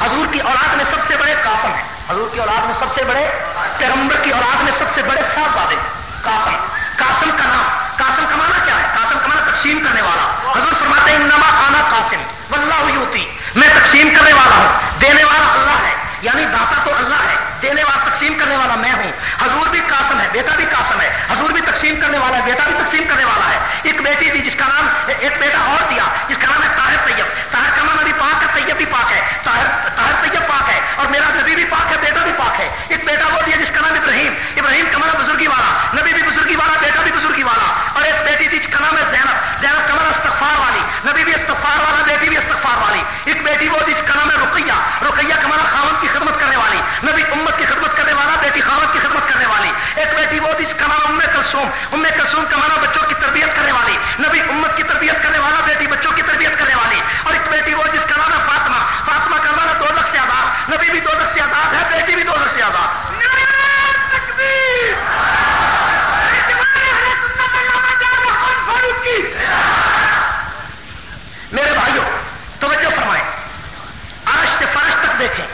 Speaker 1: حضور کی اولاد میں سب سے بڑے قاسم ہے حضور کی اولاد میں سب سے بڑے پیغمبر کی اولاد میں سب سے بڑے صاحب بادے قاسم۔ قاسم کا نام، قاسم کمانا کیا ہے؟ قاسم کمانا تقسیم کرنے والا۔ حضور فرماتے ہیں، انما آنا قاسم، واللہ یوتی۔ میں تقسیم کرنے والا ہوں، دینے والا اللہ ہے یعنی داتا تو اللہ ہے۔ دینے والا تقسیم کرنے والا میں ہوں۔ حضور بھی قاسم ہے، بیٹا بھی قاسم ہے۔ حضور بھی تقسیم کرنے والا ہے، بیٹا بھی تقسیم کرنے والا ہے۔ ایک بیٹی تھی جس کا نام ایک بیٹا اور دیا، جس کا نام ہے طاہر طیب۔ طاہر کا نام بھی پاک ہے، طیب بھی پاک ہے۔ طاہر طاہر طیب پاک ہے۔ اور میرا نبی بھی پاک ہے، بیٹا بھی پاک ہے۔ ایک بیٹا وہ دیا جس کا نام ابراہیم۔ ابراہیم کا بزرگی والا، نبی بھی بزرگی والا، بیٹا بھی بزرگی والا۔ بیٹی تھی جس کا نام ہے زینب. زینب کا نام استغفار والی. نبی بھی استغفار والا، بیٹی بھی استغفار والی. ایک بیٹی وہ جس کا نام ہے رقیہ. رقیہ کا مانا خاون کی خدمت کرنے والی. نبی امت کی خدمت کرنے والا، بیٹی خاون کی خدمت کرنے والی. ایک بیٹی وہ جس کا نام ام کلسوم ام کلسوم کا بچوں کی تربیت کرنے والی. نبی امت کی تربیت کرنے والا، بیٹی بچوں کی تربیت کرنے والی. اور ایک بیٹی وہ جس کا نام ہے فاطمہ. فاطمہ کا دو لکھ سے آزاد. نبی بھی دو لکھ سے آزاد ہے، بیٹی بھی دو لکھ سے آزاد. میرے بھائیوں توجہ فرمائیں۔ عرش سے فرش تک دیکھیں،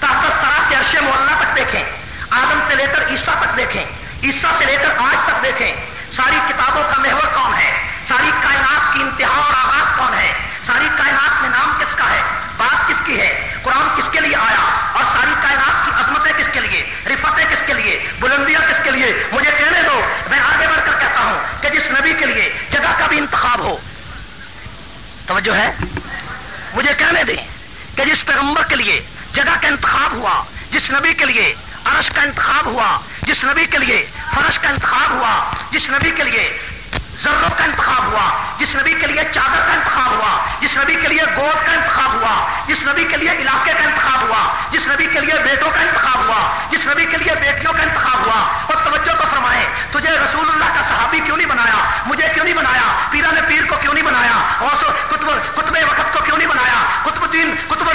Speaker 1: تحت سرا سے عرش مولانا تک دیکھیں، آدم سے لے کر عیسیٰ تک دیکھیں، عیسیٰ سے لے کر آج تک دیکھیں۔ ساری کتابوں کا محور کون ہے؟ ساری کائنات کی انتہا اور آغاز کون ہے ساری کائنات میں نام کس کا ہے بات کس کی ہے قرآن کس کے لیے آیا اور ساری کائنات کی عظمتیں کس کے لیے رفتیں کس کے لیے بلندیاں کس کے لیے مجھے کہنے دو میں آگے بڑھ کر کہتا ہوں کہ جس نبی کے لیے جگہ کا بھی انتخاب ہو توجہ ہے؟ مجھے کہنے دیں کہ جس پیغمبر کے لیے جگہ کا انتخاب ہوا، جس نبی کے لیے عرش کا انتخاب ہوا، جس نبی کے لیے فرش کا انتخاب ہوا، جس نبی کے لیے ذروں کا انتخاب ہوا، جس نبی کے لیے چادر کا انتخاب ہوا، جس نبی کے لیے گود کا انتخاب ہوا، جس نبی کے لیے علاقے کا انتخاب ہوا، جس نبی کے لیے بیٹوں کا انتخاب ہوا، جس نبی کے لیے بیٹیوں کا انتخاب ہوا۔ اور توجہ کو فرمائے، تجھے رسول اللہ کا صحابی کیوں نہیں بنایا؟ مجھے کیوں نہیں بنایا؟ پیرا نے پیر کو کیوں نہیں بنایا؟ اور کتب کتب وقت کو کیوں نہیں بنایا؟ کتب الدین کتب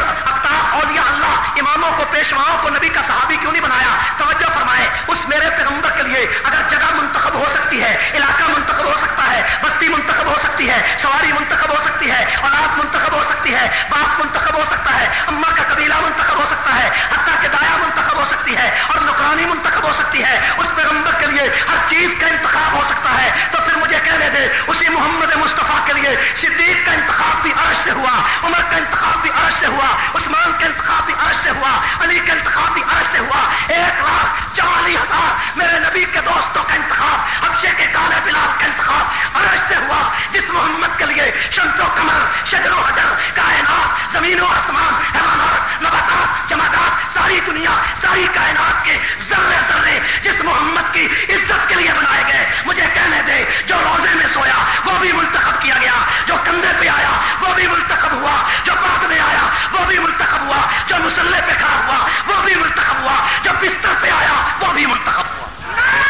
Speaker 1: اختاب اولیاء اللہ، اماموں کو، پیشواؤں کو نبی کا صحابی کیوں نہیں بنایا؟ توجہ فرمائے، اس میرے پیغمبر کے لیے اگر جگہ منتخب ہو سکتی ہے، علاقہ منتخب ہو سکتا ہے، بستی منتخب ہو سکتی ہے، سواری منتخب ہو سکتی ہے، اولاد منتخب ہو سکتی ہے، باپ منتخب ہو سکتا ہے، اما کا قبیلہ منتخب ہو سکتا ہے، حتیٰ کے دایا منتخب ہو سکتی ہے اور نقرانی منتخب ہو سکتی ہے، اس پیغمبر کے لیے ہر چیز کا انتخاب ہو سکتا ہے۔ تو پھر مجھے کہنے دے، اسی محمد مصطفیٰ کے لیے صدیق کا انتخاب بھی عرش سے ہوا، عمر کا انتخاب بھی عرش سے ہوا، عثمان کا انتخاب عرش سے ہوا، علی کا انتخاب عرش سے ہوا۔ ایک لاکھ چوالیس ہزار میرے نبی کے دوستوں کا انتخاب ابشے کے کالے بلال کا انتخاب عرش سے ہوا۔ جس محمد کے لیے شمس و کمر شجر و حجر، کائنات، زمین و آسمان، حیوانات، نباتات جماعت ساری دنیا، ساری کائنات کے ذرے ذرے جس محمد کی عزت کے لیے بنائے گئے، مجھے کہنے دے، جو روزے میں سویا، وہ بھی منتخب کیا گیا۔ جو کندھے پہ آیا، وہ بھی منتخب ہوا۔ جو بعد میں آیا، وہ بھی منتخب ہوا، جو مسلح پہ کھڑا ہوا، وہ بھی منتخب ہوا، جو بستر پہ آیا، وہ بھی منتخب ہوا۔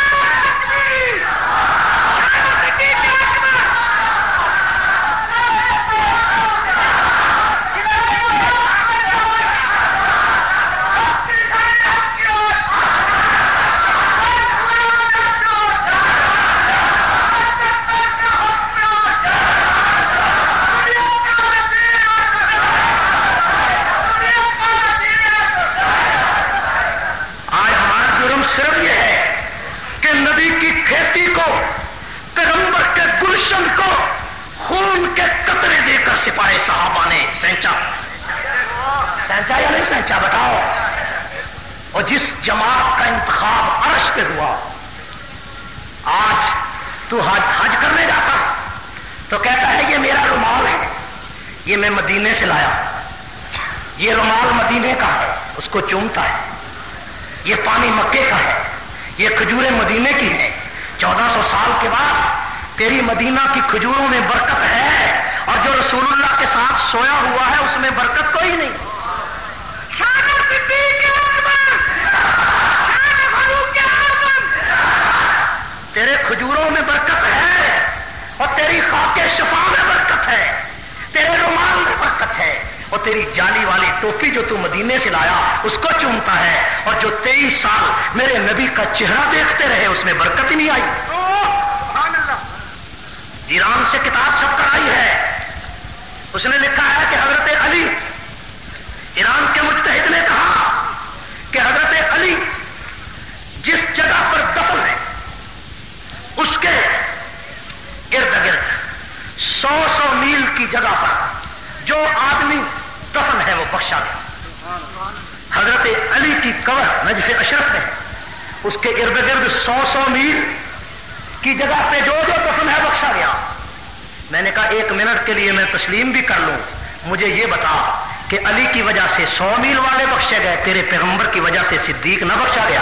Speaker 1: سینچا یا نہیں اچھا بتاؤ۔ اور جس جماعت کا انتخاب عرش پہ ہوا، آج تو حج حج کرنے جاتا۔ تو کہتا ہے، یہ میرا رومال ہے۔ یہ میں مدینے سے لایا۔ یہ رومال مدینے کا ہے، اس کو چومتا ہے۔ یہ پانی مکے کا ہے۔ یہ کھجوریں مدینے کی ہیں چودہ سو سال کے بعد تیری مدینہ کی کھجوروں میں برکت ہے۔ اور جو رسول اللہ کے ساتھ سویا ہوا ہے، اس میں برکت کوئی نہیں۔ تیرے کھجوروں میں برکت ہے اور تیری خاک شفا میں برکت ہے تیرے رومال میں برکت ہے تیری جالی والی ٹوپی جو تو مدینے سے لایا اس کو چومتا ہے اور جو تیئیس سال میرے نبی کا چہرہ دیکھتے رہے اس میں برکت ہی نہیں آئی۔ ایران سے کتاب چھپ کر آئی ہے۔ اس نے لکھا ہے کہ حضرت علی ایران کے متحد نے کہا کہ حضرت علی جس جگہ پر دفن اس کے ارد گرد سو سو میل کی جگہ پر جو آدمی دفن ہے وہ بخشا گیا۔ حضرت علی کی کور نجف اشرف ہے۔ اس کے ارد گرد سو سو میل کی جگہ پہ جو جو دفن ہے بخشا گیا۔ میں نے کہا، ایک منٹ کے لیے میں تسلیم بھی کر لوں۔ مجھے یہ بتا کہ علی کی وجہ سے سو میل والے بخشے گئے، تیرے پیغمبر کی وجہ سے صدیق نہ بخشا گیا۔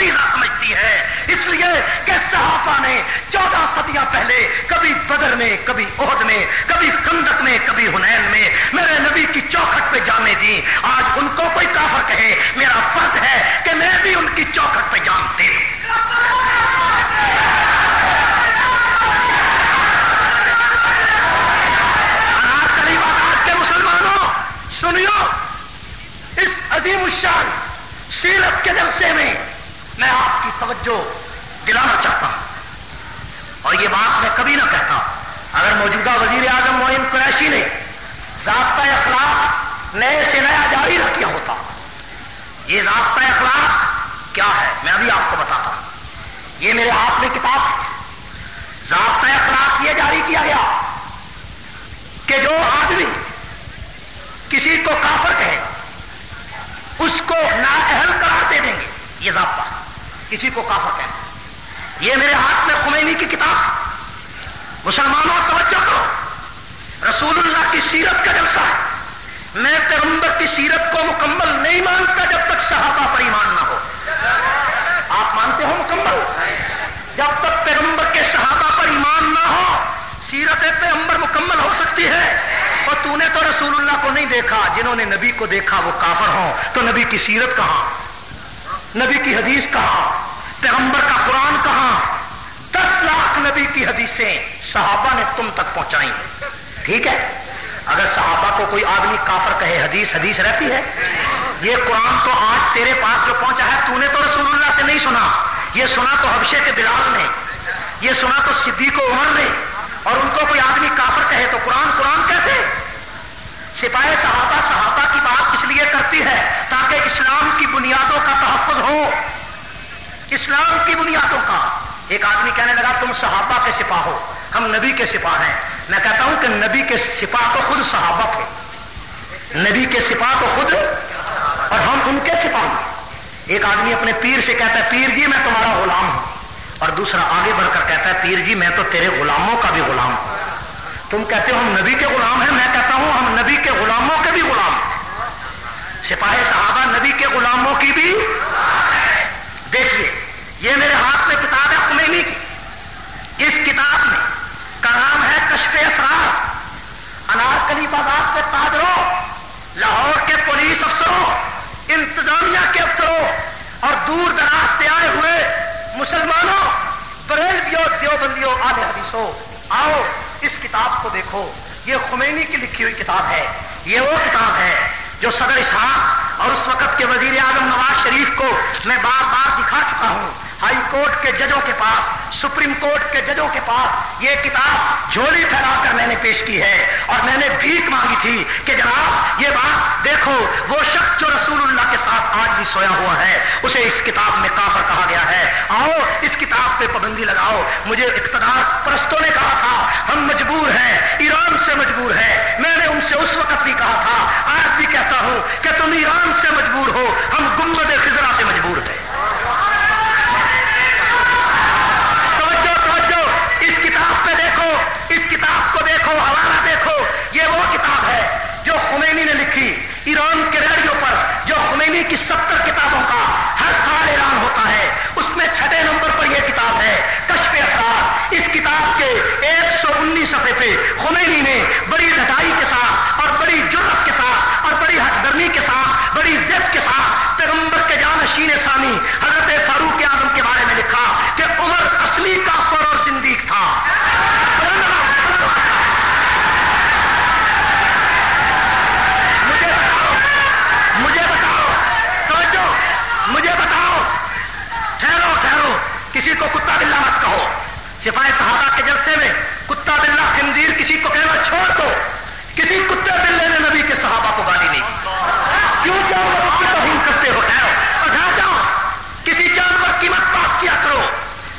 Speaker 1: سمجھتی ہے۔ اس لیے کہ صحافا پہلے کبھی بدر میں، کبھی عہد میں، کبھی کندک میں، کبھی ہنین میں میرے نبی کی چوکھٹ پہ جانے دی آج ان کو کوئی کافر کہے، میرا فرض ہے کہ میں بھی ان کی چوکھٹ پہ جان دوں کے مسلمانوں، سنیو، اس عظیم الشان سیرت کے جلسے میں میں آپ کی توجہ دلانا چاہتا ہوں۔ اور یہ بات میں کبھی نہ کہتا اگر موجودہ وزیر اعظم معین قریشی نے ضابطہ اخلاق نئے سے نیا جاری رکھا ہوتا، یہ ضابطہ اخلاق کیا ہے؟ میں ابھی آپ کو بتاتا ہوں۔ یہ میرے ہاتھ میں کتاب ہے۔ ضابطہ اخلاق یہ جاری کیا گیا کہ جو آدمی کسی کو کافر کہے اس کو نااہل قرار دے دیں گے یہ ضابطہ کسی کو کافر کہیں یہ میرے ہاتھ میں خمینی کی کتاب مسلمانوں توجہ کرو۔ رسول اللہ کی سیرت کا جلسہ ہے۔ میں پیغمبر کی سیرت کو مکمل نہیں مانتا جب تک صحابہ پر ایمان نہ ہو۔ آپ مانتے ہو مکمل؟ جب تک پیغمبر کے صحابہ پر ایمان نہ ہو، سیرت پیغمبر مکمل ہو سکتی ہے۔ اور تو نے تو رسول اللہ کو نہیں دیکھا، جنہوں نے نبی کو دیکھا وہ کافر ہوں۔ تو نبی کی سیرت کہاں؟ نبی کی حدیث کہاں؟ پیغمبر کا قرآن کہاں؟ دس لاکھ نبی کی حدیثیں صحابہ نے تم تک پہنچائی ٹھیک ہے؟ اگر صحابہ کو کوئی آدمی کافر کہے حدیث حدیث رہتی ہے؟ یہ قرآن تو آج تیرے پاس جو پہنچا ہے، تو نے تو رسول اللہ سے نہیں سنا۔ یہ سنا تو حبشے کے بلال نے۔ یہ سنا تو صدیق و عمر نے۔ اور ان کو کوئی آدمی کافر کہے تو قرآن قرآن کیسے؟ سپاہی صحابہ صحابہ کی بات اس لیے کرتی ہے تاکہ اسلام کی بنیادوں کا تحفظ ہو۔ اسلام کی بنیادوں کا۔ ایک آدمی کہنے لگا، تم صحابہ کے سپاہ ہو، ہم نبی کے سپاہ ہیں۔ میں کہتا ہوں کہ نبی کے سپاہ تو خود صحابہ تھے۔ نبی کے سپاہ تو خود اور ہم ان کے سپاہ ہیں۔ ایک آدمی اپنے پیر سے کہتا ہے، پیر جی میں تمہارا غلام ہوں۔ اور دوسرا آگے بڑھ کر کہتا ہے، پیر جی میں تو تیرے غلاموں کا بھی غلام ہوں۔ تم کہتے ہو، ہم نبی کے غلام ہیں۔ میں کہتا ہوں، ہم نبی کے غلاموں کے بھی غلام ہیں۔ سپاہی صحابہ نبی کے غلاموں کی بھی دیکھیے یہ میرے ہاتھ میں کتاب ہے خمینی کی۔ اس کتاب میں کا نام ہے کشف افراد انارکلی بازار کے تاجروں لاہور کے پولیس افسروں، انتظامیہ کے افسروں اور دور دراز سے آئے ہوئے مسلمانوں بریلویوں دیوبندیوں آدھے حدیثوں، آؤ اس کتاب کو دیکھو۔ یہ خمینی کی لکھی ہوئی کتاب ہے۔ یہ وہ کتاب ہے جو صدر اسحاق اور اس وقت کے وزیر اعظم نواز شریف کو میں بار بار دکھا چکا ہوں۔ ہائی کورٹ کے ججوں کے پاس، سپریم کورٹ کے ججوں کے پاس یہ کتاب جھولی پھیلا کر میں نے پیش کی ہے۔ اور میں نے بھیک مانگی تھی کہ جناب، یہ بات دیکھو، وہ شخص جو رسول اللہ کے ساتھ آج بھی سویا ہوا ہے، اسے اس کتاب میں کافر کہا گیا ہے۔ آؤ، اس کتاب پہ پابندی لگاؤ۔ مجھے اقتدار پرستوں نے کہا تھا، ہم مجبور ہیں، ایران سے مجبور ہے میں نے ان سے اس وقت بھی کہا تھا، آج بھی کہتا ہوں کہ تم ایران سے مجبور ہو، ہم گمبد خزرا سے مجبور تھے چھٹے نمبر پر یہ کتاب ہے، کشف اثرات۔ اس کتاب کے ایک سو انیس صفحے پہ خمینی نے بڑی ڈٹائی کے ساتھ اور بڑی جرت کے ساتھ اور بڑی ہٹ گرمی کے ساتھ، بڑی زب کے ساتھ پیغمبر کے جانشین ثانی حضرت فاروق اعظم کے بارے میں لکھا کہ عمر اصلی کا کسی کو کتا بلا مت کہو۔ سپاہی صحابہ کے جلسے میں کتا بلا خنزیر کسی کو کہنا چھوڑ دو۔ کسی کتے بلے نے نبی کے صحابہ کو گالی نہیں کیوں جانور کی توہین کرتے ہو؟ جاؤ۔ کسی جانور کی مت بات کیا کرو۔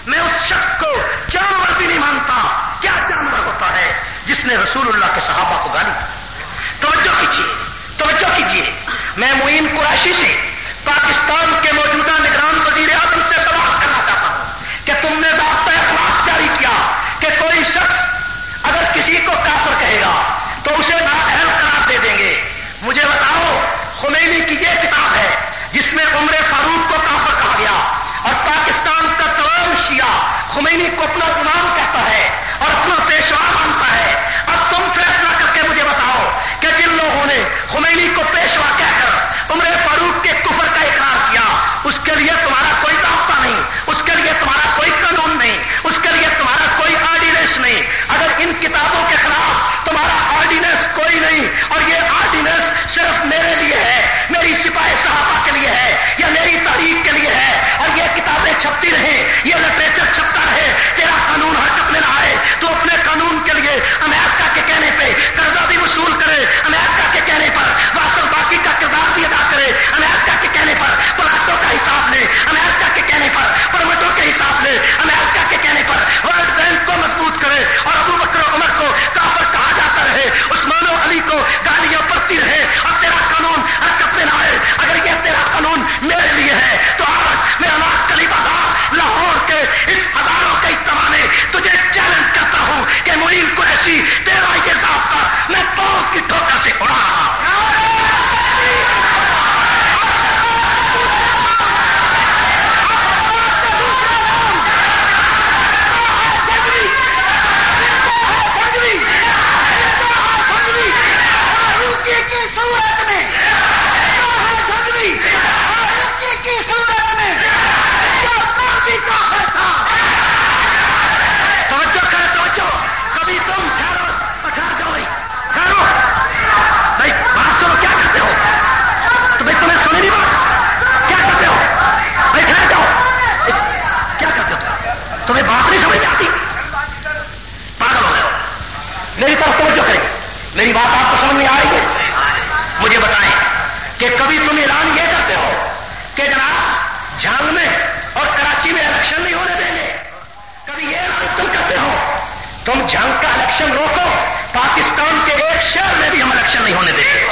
Speaker 1: میں اس شخص کو جانور بھی نہیں مانتا۔ کیا جانور ہوتا ہے جس نے رسول اللہ کے صحابہ کو گالی توجہ کیجیے توجہ کیجیے۔ میں معین قریشی سے پاکستان ترمیزی کی یہ کتاب ہے جس میں عمر فاروق کو کافر کہا گیا اور پاکستان کا تمام شیعہ خمینی کو اپنا امام کہتا ہے۔ نہیں ہونے دیتے۔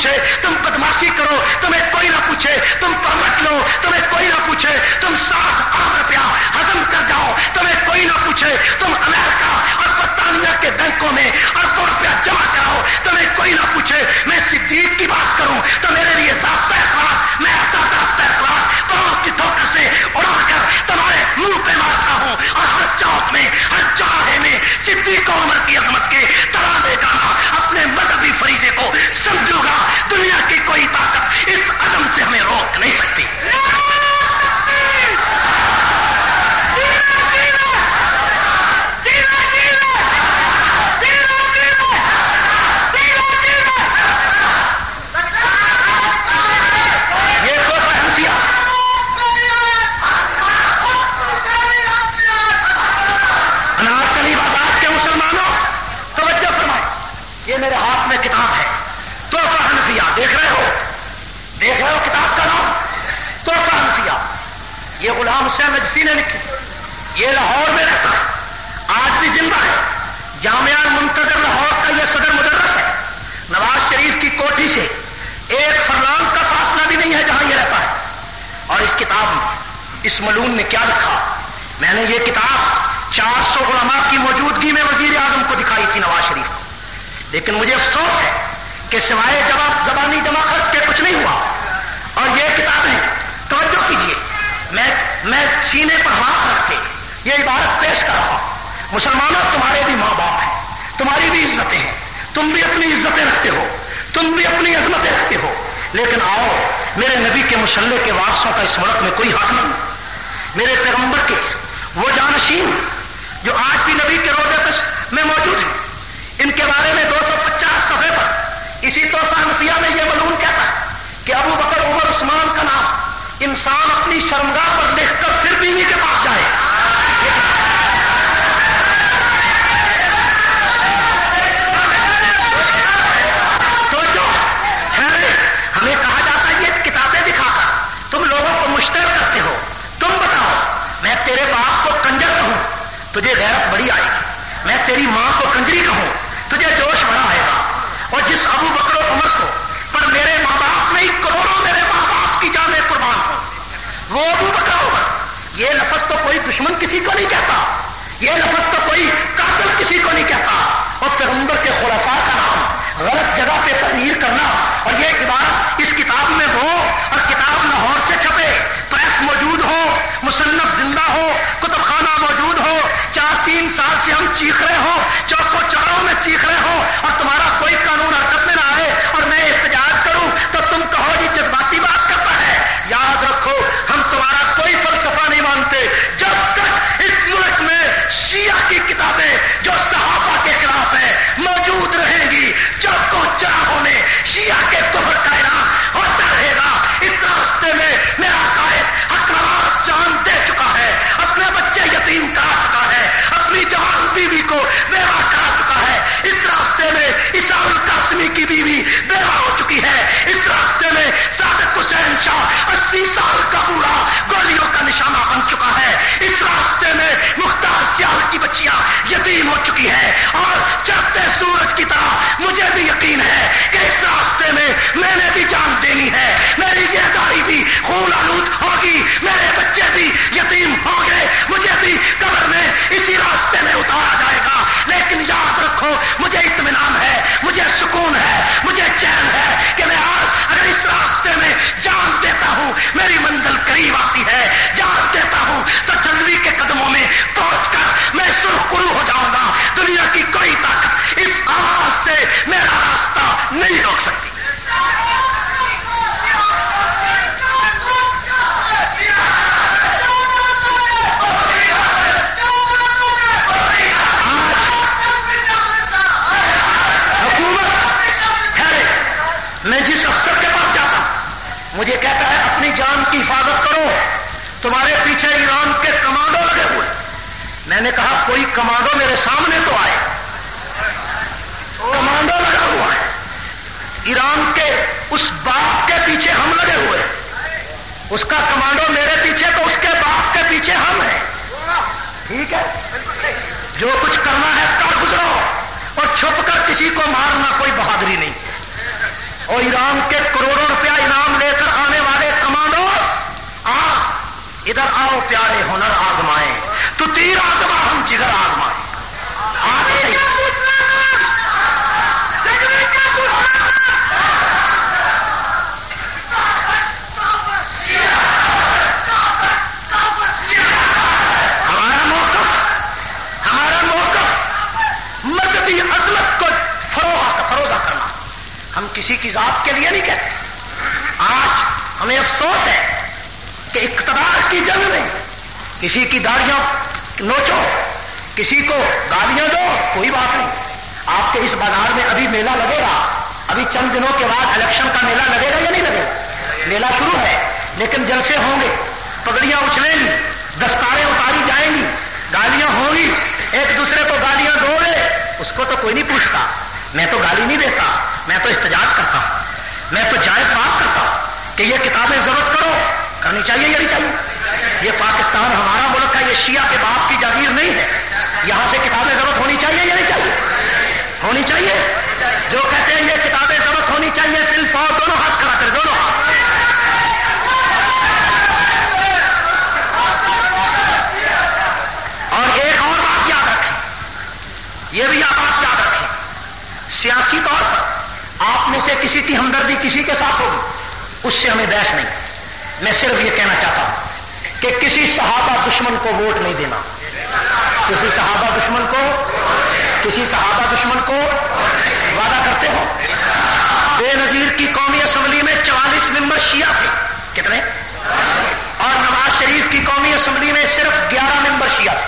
Speaker 1: پوچھے، تم بدماشی کرو، تمہیں کوئی نہ پوچھے، تم پرمٹ لو، تمہیں کوئی نہ پوچھے، تم سات ارب روپیہ ہزم کر جاؤ، تمہیں کوئی نہ پوچھے، تم امریکہ اور برطانیہ کے بینکوں میں اربوں روپیہ جمع کراؤ، تمہیں کوئی نہ پوچھے، میں صدیق کی بات کروں، تو میرے لیے ضابطہ اخلاق میں ایسا ضابطہ اخلاق پڑوس کی دھوکہ سے اڑا کر تمہارے منہ پہ مارتا ہوں اور ہر چوک میں، ہر چاہے میں صدیق عمر کی عظمت کے ترازے جانا اپنے مذہبی فریضے کو سمجھو گا، دنیا کی کوئی طاقت اس عدم سے ہمیں روک نہیں سکتی۔ اس ملون نے کیا لکھا؟ میں نے یہ کتاب چار سو علماء کی موجودگی میں وزیر اعظم کو دکھائی تھی نواز شریف کو۔ لیکن مجھے افسوس ہے کہ سوائے جواب زبانی جمع خرچ کے کچھ نہیں ہوا، اور یہ کتابیں توجہ کیجیے میں میں سینے پر ہاتھ رکھ کے یہ عبارت پیش کر رہا ہوں۔ مسلمانوں، تمہارے بھی ماں باپ ہیں، تمہاری بھی عزتیں ہیں، تم بھی اپنی عزتیں رکھتے ہو، تم بھی اپنی عظمتیں رکھتے ہو۔ لیکن آؤ، میرے نبی کے مسلح کے وارسوں کا اس ملک میں کوئی حق نہیں۔ میرے پیغمبر کے، وہ جانشین جو آج بھی نبی کے روزے پہ میں موجود ہیں، ان کے بارے میں دو سو پچاس صفحے پر اسی توفانفیہ میں یہ ملون کہتا ہے کہ ابو بکر عمر عثمان کا نام انسان اپنی شرمگاہ پر لکھ کر پھر بیوی کے پاس تجھے غیرت بڑی آئے گی میں تیری ماں کو کنجری کہوں، تجھے جوش بڑا آئے گا۔ اور جس ابو بکر و عمر کو، پر میرے ماں باپ نہیں، کروڑوں میرے ماں باپ کی جانیں قربان ہو وہ ابو بکر عمر یہ لفظ تو کوئی دشمن کسی کو نہیں کہتا۔ یہ لفظ تو کوئی قاتل کسی کو نہیں کہتا۔ اور پیغمبر کے خلفاء کا نام غلط جگہ پہ تحریر کرنا اور یہ عبارت اس کتاب میں ہو اور کتاب لاہور سے چھپے، پریس موجود ہو، مصنف زندہ ہو، کتب خانہ سے ہم چیخ رہے ہو چوکو چوراہوں میں چیخ رہے ہو اور تمہارا کوئی قانون حرکت میں نہ آئے اور میں احتجاج کروں تو تم کہو جی جذباتی بات کرتا ہے۔ یاد رکھو، ہم تمہارا کوئی فلسفہ نہیں مانتے۔ جب تک اس ملک میں شیعہ کی کتابیں جو صحابہ کے خلاف ہے موجود رہیں گی، جب کو چراہوں میں شیعہ کے کی بیوی بیوہ ہو چکی ہے۔ اس راستے میں صادق حسین شاہ اسی سال کا بوڑھا گولیوں کا نشانہ بن چکا ہے۔ اس راستے میں مختار سیال کی بچیاں یتیم ہو چکی ہے اور چڑھتے سورج کی طرح مجھے بھی یقین ہے کہ اس راستے میں میں نے بھی جان دینی ہے، میری یہ داری بھی خون آلود ہوگی، میرے بچے بھی یتیم ہوں گے، مجھے بھی قبر میں اسی راستے میں اتارا جائے گا۔ لیکن یاد رکھو، مجھے اطمینان ہے، مجھے سکون ہے، مجھے چین ہے کہ میں آج اگر اس راستے میں جان دیتا ہوں، میری منزل قریب آتی ہے، جان دیتا ہوں، تو جلوی کے قدموں میں پہنچ کر میں سرخرو ہو جاؤں گا۔ دنیا کی کوئی طاقت اس آواز سے میرا راستہ نہیں روک سکتی۔ حکومت میں جس افسر کے پاس جاتا ہوں، مجھے کہتا ہے، اپنی جان کی حفاظت کرو۔ تمہارے پیچھے ایران کے میں نے کہا، کوئی کمانڈو میرے سامنے تو آئے۔ کمانڈو لگا ہوا ہے۔ ایران کے اس باپ کے پیچھے ہم لگے ہوئے اس کا کمانڈو میرے پیچھے تو اس کے باپ کے پیچھے ہم ہیں۔ ٹھیک ہے؟ جو کچھ کرنا ہے کر گزرو۔ اور چھپ کر کسی کو مارنا کوئی بہادری نہیں۔ اور ایران کے کروڑوں روپیہ انعام لے کر آنے والے کمانڈو، آ، ادھر آؤ پیارے ہنر آزمائیں تیر آزما ہم جگر آزمائیں آگے ہمارا موقف ہمارا موقف مذہبی عظمت کو فروغ فروزہ کرنا۔ ہم کسی کی ذات کے لیے نہیں کہتے۔ آج ہمیں افسوس ہے کہ اقتدار کی جنگ میں کسی کی داڑیاں نوچو، کسی کو گالیاں دو، کوئی بات نہیں۔ آپ کے اس بازار میں ابھی میلہ لگے گا۔ ابھی چند دنوں کے بعد الیکشن کا میلہ لگے گا یا نہیں لگے گا؟ میلہ شروع ہے، لیکن جلسے ہوں گے۔ پگڑیاں اچھلیں گی، دستاریں اتاری جائیں گی۔ گالیاں ہوں گی۔ ایک دوسرے کو گالیاں دو گے۔ اس کو تو کوئی نہیں پوچھتا۔ میں تو گالی نہیں دیتا۔ میں تو احتجاج کرتا ہوں۔ میں تو جائز بات کرتا ہوں کہ یہ کتابیں ضبط کرو۔ کرنی چاہیے یا نہیں چاہیے؟ یہ پاکستان ہمارا ملک ہے، یہ شیعہ کے باپ کی جاگیر نہیں ہے۔ یہاں سے کتابیں ضرورت ہونی چاہیے یا نہیں چاہیے؟ ہونی چاہیے۔ جو کہتے ہیں یہ کتابیں ضرورت ہونی چاہیے، دل فاؤ دونوں ہاتھ کھڑا کر دونوں ہاتھ۔ اور ایک اور بات یاد رکھیں۔ یہ بھی آپ بات یاد رکھیں۔ سیاسی طور پر آپ میں سے کسی کی ہمدردی کسی کے ساتھ ہوگی، اس سے ہمیں بحث نہیں۔ میں صرف یہ کہنا چاہتا ہوں۔ کہ کسی صحابہ دشمن کو ووٹ نہیں دینا۔ کسی صحابہ دشمن کو، کسی صحابہ دشمن کو وعدہ کرتے ہو۔ بے نظیر کی قومی اسمبلی میں چوالیس ممبر شیعہ تھے۔ کتنے؟ اور نواز شریف کی قومی اسمبلی میں صرف گیارہ ممبر شیعہ تھے۔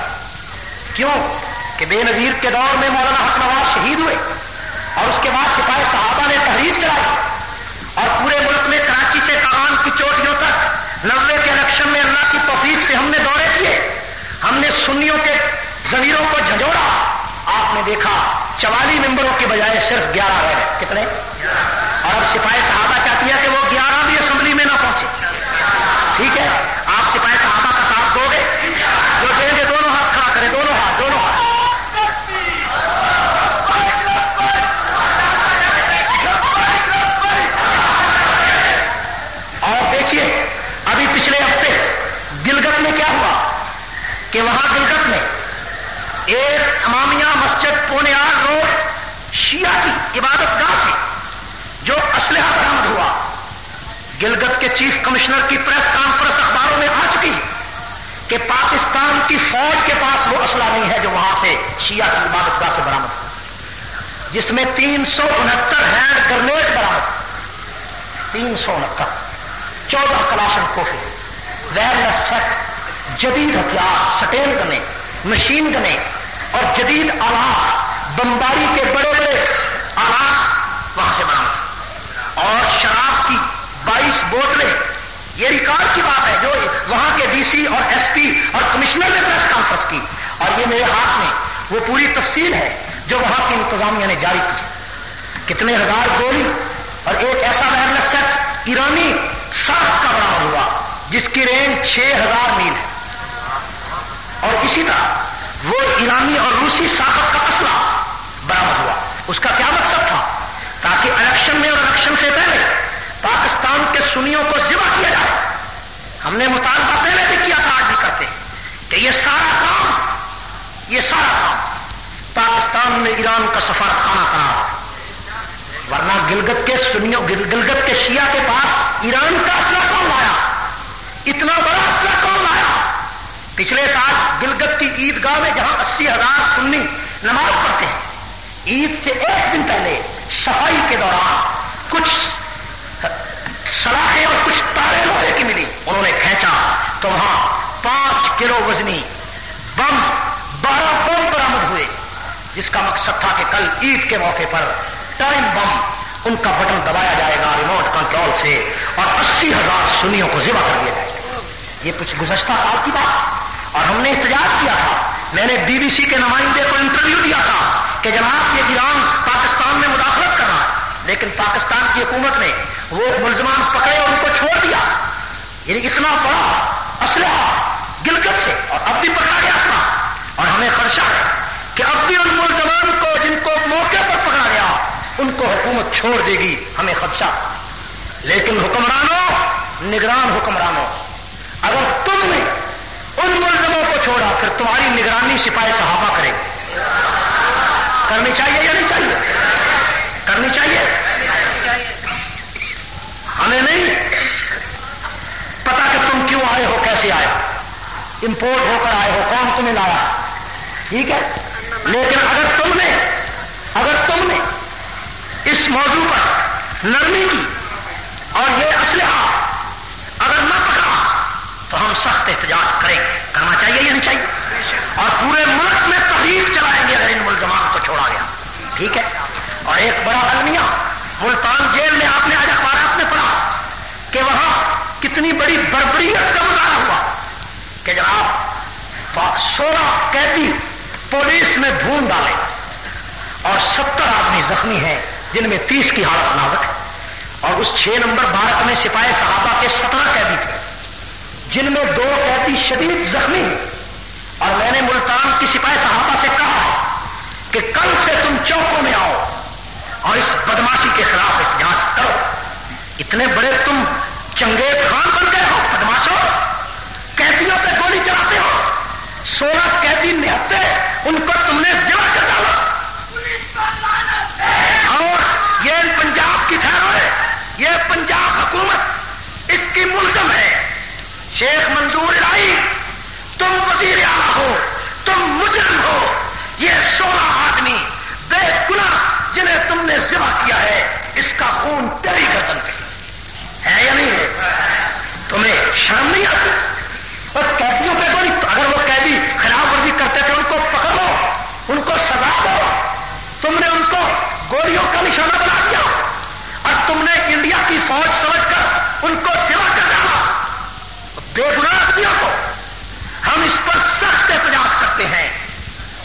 Speaker 1: کیوں؟ کہ بے نظیر کے دور میں مولانا حق نواز شہید ہوئے۔ اور اس کے بعد سپاہی صحابہ نے تحریر چلائی۔ اور پورے ملک میں کراچی سے کان کی چوٹیوں نوے کے الیکشن میں اللہ کی توفیق سے ہم نے دورے کیے۔ ہم نے سنیوں کے زمینوں کو جھجوڑا آپ نے دیکھا چوالی ممبروں کے بجائے صرف گیارہ رہے کتنے؟ اور اب سپاہی صحابہ چاہتی ہے کہ وہ گیارہ بھی اسمبلی میں نہ پہنچے۔ ٹھیک ہے آپ سپاہی صحابہ کا ساتھ دو گے جو دیں گے دونوں ہاتھ کھڑا کریں دونوں ہاتھ دونوں ہاتھ اور دیکھیے ابھی پچھلے ہفتے گلگت میں کیا ہوا کہ وہاں گلگت میں ایک امامیہ مسجد پونیار روڈ شیعہ کی عبادت گاہ سے جو اسلحہ برامد ہوا۔ گلگت کے چیف کمشنر کی پریس کانفرنس اخباروں میں آ چکی کہ پاکستان کی فوج کے پاس وہ اسلحہ نہیں ہے جو وہاں سے شیعہ کی عبادت گاہ سے برامد ہوا جس میں تین سو انہتر ہینڈ گرنیڈ برامد تین سو انہتر۔ چودہ کلاشن کوفی ویئرلیس سیٹ جدید ہتھیار، سٹین گنے، مشین گنے اور جدید آلات، بمباری کے بڑے بڑے آلات وہاں سے برامد اور شراب کی بائیس بوتلیں۔ یہ ریکارڈ کی بات ہے جو وہاں کے ڈی سی اور ایس پی اور کمشنر نے پریس کانفرنس کی۔ اور یہ میرے ہاتھ میں وہ پوری تفصیل ہے جو وہاں کی انتظامیہ نے جاری کی۔ کتنے ہزار گولی اور ایک ایسا وائرلیس سیٹ ایرانی ساخت کا برامد ہوا جس کی رینج چھ ہزار میل ہے۔ اور اسی طرح وہ ایرانی اور روسی ساخت کا اسلحہ برامد ہوا۔ اس کا کیا مقصد تھا؟ تاکہ الیکشن میں اور الیکشن سے پہلے پاکستان کے سنیوں کو ذبح کیا جائے۔ ہم نے مطالبہ پہلے بھی کیا تھا، آج بھی کرتے کہ یہ سارا کام، یہ سارا کام پاکستان میں ایران کا سفر خانہ کرا ورنہ گلگت کے سنیوں، گلگت کے شیعہ کے پاس ایران کا اسلحہ کون لایا؟ اتنا بڑا اسلحہ کون لایا؟ پچھلے سال گلگت کی عید گاہ میں جہاں اسی ہزار سنی نماز پڑھتے ہیں، عید سے ایک دن پہلے صفائی کے دوران کچھ سلاخیں اور کچھ تارے لوہے کی ملی۔ انہوں نے کھینچا تو وہاں پانچ کلو وزنی بم بارہ بم برامد ہوئے، جس کا مقصد تھا کہ کل عید کے موقع پر ٹائم بم ان کا بٹن دبایا جائے گا، ریموٹ کنٹرول سے اور اسی ہزار سنیوں کو ذبح کر دیا جائے گا۔ یہ کچھ گزشتہ سال کی بات اور ہم نے احتجاج کیا تھا۔ میں نے بی بی سی کے نمائندے کو انٹرویو دیا تھا کہ جناب یہ ایران پاکستان میں مداخلت لیکن پاکستان کی حکومت نے وہ ملزمان پکڑے اور ان کو چھوڑ دیا۔ یعنی اتنا بڑا اسلحہ گلگت سے اور اب بھی پکڑا گیا اسلحہ۔ اور ہمیں خدشہ ہے کہ اب بھی ان ملزمان کو جن کو موقع پر پکڑا گیا، ان کو حکومت چھوڑ دے گی۔ ہمیں خدشہ۔ لیکن حکمرانوں، نگران حکمرانوں، اگر تم نے ان ملزموں کو چھوڑا، پھر تمہاری نگرانی سپاہی صحابہ کرے کرنی چاہیے یا نہیں چاہیے؟ کرنی چاہیے؟ ہمیں نہیں؟ پتا کہ تم کیوں آئے ہو، کیسے آئے؟ امپورٹ ہو کر آئے ہو، کون تمہیں لایا؟ ٹھیک ہے؟ لیکن اگر تم نے، اگر تم نے اس موضوع پر نرمی کی اور یہ اسلحہ اگر نہ پکڑا، تو ہم سخت احتجاج کریں کرنا چاہیے یا نہیں چاہیے؟ اور پورے ملک میں تحریک چلائیں گے اگر ان ملزمان کو چھوڑا گیا۔ ٹھیک ہے؟ اور ایک بڑا المیہ ملتان جیل میں آپ نے آج اخبارات میں پڑھا کہ وہاں کتنی بڑی بربریت کا مظاہرہ ہوا کہ جناب سولہ قیدی پولیس میں ڈھونڈ ڈالے اور ستر آدمی زخمی ہیں، جن میں تیس کی حالت نازک ہے۔ اور اس چھ نمبر بھارت میں سپاہی صحابہ کے سترہ قیدی تھے، جن میں دو قیدی شدید زخمی اور میں نے ملتان کی سپاہی صحابہ سے کہا کہ کل سے تم چوکوں میں آؤ۔ اور اس بدماشی کے خلاف احتجاج کرو۔ اتنے بڑے تم چنگیز خان بن گئے ہو بدماشو قیدیوں پہ گولی چلاتے ہو۔ سولہ قیدی نہتے، ان کو تم نے جمع کر ڈالا۔ اور یہ پنجاب کی ٹھہرو ہے، یہ پنجاب حکومت اس کی ملزم ہے۔ شیخ منظور لائی تم وزیر اعلیٰ ہو، تم مجرم ہو۔ یہ سولہ آدمی بے گنا جنہیں تم نے ذبح کیا ہے، اس کا خون تیری گردن پہ۔ ہے یا نہیں؟ ہے تمہیں شرم نہیں آتی؟ اور قیدیوں پہ کوئی اگر وہ قیدی خلاف ورزی کرتے تھے، ان کو پکڑو ان کو سزا دو۔ تم نے ان کو گولیوں کا نشانہ بنا دیا۔ اور تم نے انڈیا کی فوج سمجھ کر ان کو سوا کر ڈالا۔ بے گنا آدمیوں کو۔ ہم اس پر سخت احتجاج کرتے ہیں۔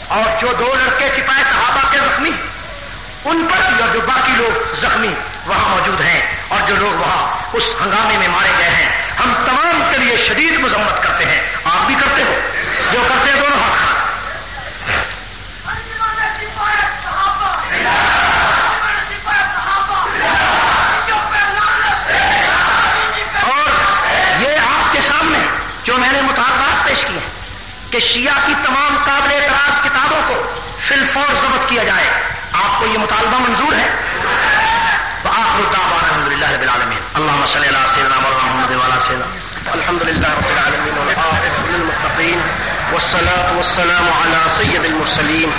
Speaker 1: اور جو دو لڑکے چھپائے صحابہ کے زخمی ان پر جو باقی لوگ زخمی وہاں موجود ہیں اور جو لوگ وہاں اس ہنگامے میں مارے گئے ہیں، ہم تمام کے لیے شدید مذمت کرتے ہیں۔ آپ بھی کرتے ہو؟ جو کرتے ہیں دونوں ہاتھ کھاتے اور یہ آپ کے سامنے جو میں نے مطالبات پیش کیے ہیں کہ شیعہ کی تمام قابل اعتراض کتابوں کو فلفور ضبط کیا جائے۔ آپ کو یہ مطالبہ منظور ہے؟ تو آخر الدعوان الحمد للہ رب العالمین۔ اللہم صلی اللہ سیدنا مولانا محمد والا سیدنا۔ الحمد للہ رب العالمین والعاقبۃ للمتقین والصلاة والسلام على سید المرسلین۔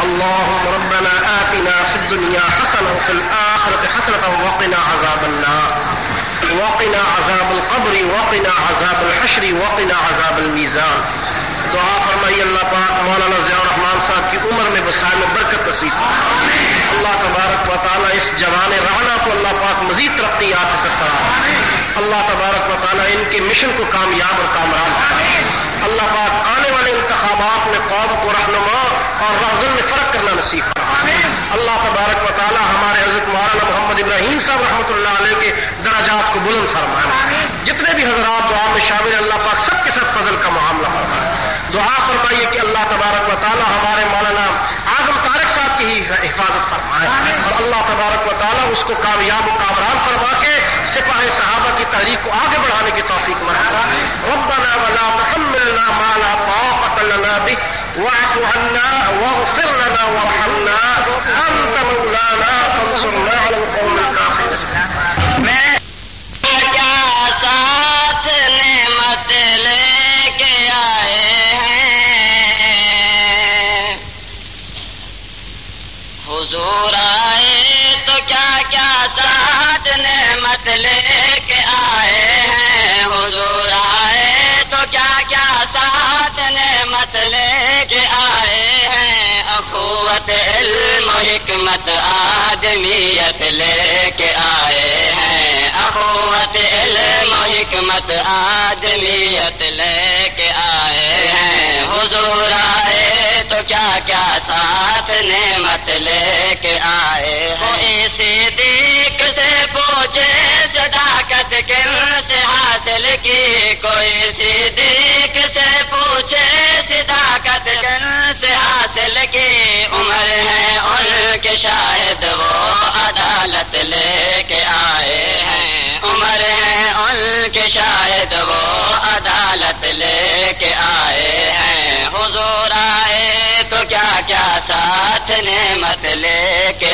Speaker 1: اللهم ربنا آتنا في الدنيا حسنة وفي الآخرة حسنة وقنا عذاب النار۔ وقنا عذاب القبر، وقنا عذاب الحشر، وقنا عذاب الميزان دعا فرمائی اللہ پاک مولانا ضیاء الرحمان صاحب کی عمر میں بسائے میں برکت نصیب اللہ تبارک و تعالیٰ اس جوان رہنا کو اللہ پاک مزید ترقی آپ سے کرا اللہ تبارک و تعالیٰ ان کے مشن کو کامیاب اور کامران اللہ پاک آنے والے انتخابات میں قوم کو رہنما اور رہزن میں فرق کرنا نصیب اللہ تبارک و تعالیٰ ہمارے حضرت مولانا محمد ابراہیم صاحب رحمۃ اللہ علیہ کے درجات کو بلند فرمائے۔ جتنے بھی حضرات دعا میں شامل اللہ پاک سب کے ساتھ فضل کا معاملہ فرمائے۔ دعا فرمائیے کہ اللہ تبارک و تعالیٰ ہمارے مولانا اعظم طارق صاحب کی ہی حفاظت فرمائے۔ اور اللہ تبارک و تعالیٰ اس کو کامیاب و کامران فرما کے سپاہ صحابہ کی تحریک کو آگے بڑھانے کی توفیق مرا ربنا ولا تحملنا ما لا طاقة لنا به واعف عنا واغفر لنا وارحمنا انت مولانا فانصرنا على القوم الكافرين.
Speaker 4: لے کے آئے ہیں، حضور آئے تو کیا کیا ساتھ نعمت لے کے آئے ہیں؟ اخوت علم و حکمت آدمیت لے کے آئے ہیں۔ اخوت علم و حکمت آدمیت لے کے آئے ہیں۔ حضور آئے تو کیا کیا ساتھ نعمت لے کے آئے ہیں؟ صداقت کن سے حاصل کی کوئی صدیق سے پوچھے صداقت کن سے حاصل کی عمر ہے ان کے شاید وہ عدالت لے کے آئے ہیں۔ عمر ہے ان کے شاید وہ عدالت لے کے آئے ہیں۔ حضور آئے تو کیا کیا ساتھ نعمت لے کے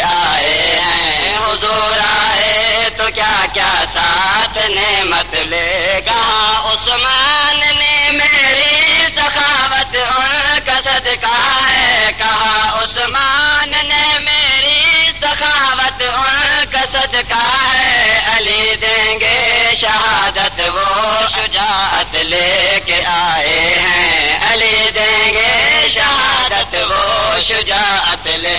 Speaker 4: ساتھ نعمت لے کہا عثمان نے میری سخاوت ان کا صدقہ ہے۔ کہا، عثمان نے میری سخاوت ان کا صدقہ ہے۔ علی دیں گے شہادت، وہ شجاعت لے کے آئے ہیں۔ علی دیں گے شہادت، وہ شجاعت لے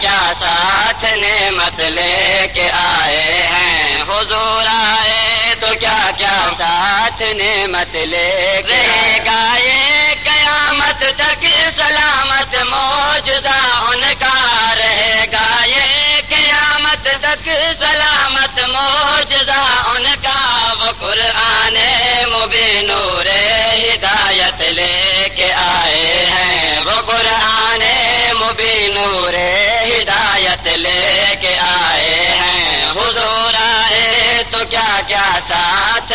Speaker 4: کیا ساتھ نعمت لے کے آئے ہیں۔ حضور آئے تو کیا کیا ساتھ نعمت لے کے گائے قیامت تک سلامت موجودہ ان کا رہے گا یہ قیامت تک سلامت موجودہ ان کا وہ قرآن مبین نور ہدایت لے کے آئے ہیں۔ وہ قرآن مبین نور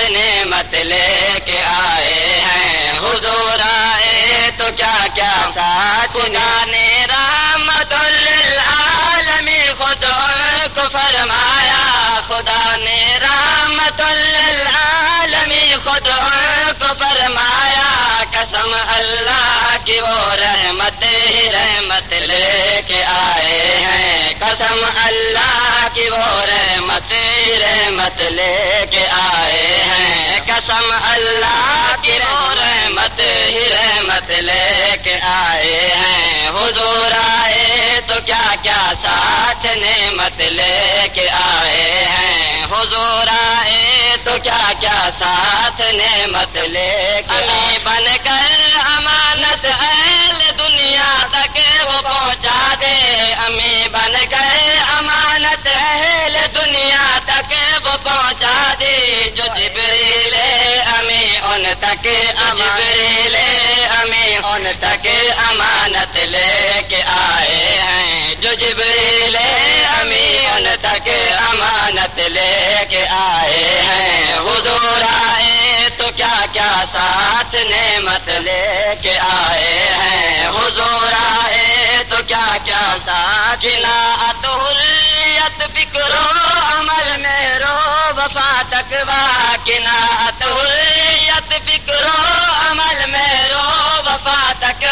Speaker 4: نعمت لے کے آئے ہیں۔ حضور آئے تو کیا کیا ساتھ؟ گانے رحمت للعالمی خود کو فرمایا۔ خدا نے رحمت للعالمی خود کو فرمایا۔ قسم اللہ کی وہ رحمت ہی رحمت لے کے آئے ہیں۔ قسم اللہ کی وہ رحمت ہی رحمت لے کے آئے ہیں۔ قسم اللہ کی وہ رحمت ہی رحمت لے کے آئے ہیں۔ حضور آئے تو کیا کیا ساتھ نعمت لے کے آئے ہیں۔ حضور آئے تو کیا کیا ساتھ نعمت لے کے بن کر دے امی بن گئے امانت اہل دنیا تک، وہ پہنچا دے جو جبریل امی ان تک جبریل امی ان تک امانت لے کے آئے ہیں۔ جو جبریل امی ان تک امانت لے کے آئے ہیں۔ حضور آئے تو کیا کیا ساتھ نعمت لے کے آئے حریت عمل میں رو، وفا تک کنات حریت بکرو عمل میں رو، وفا تک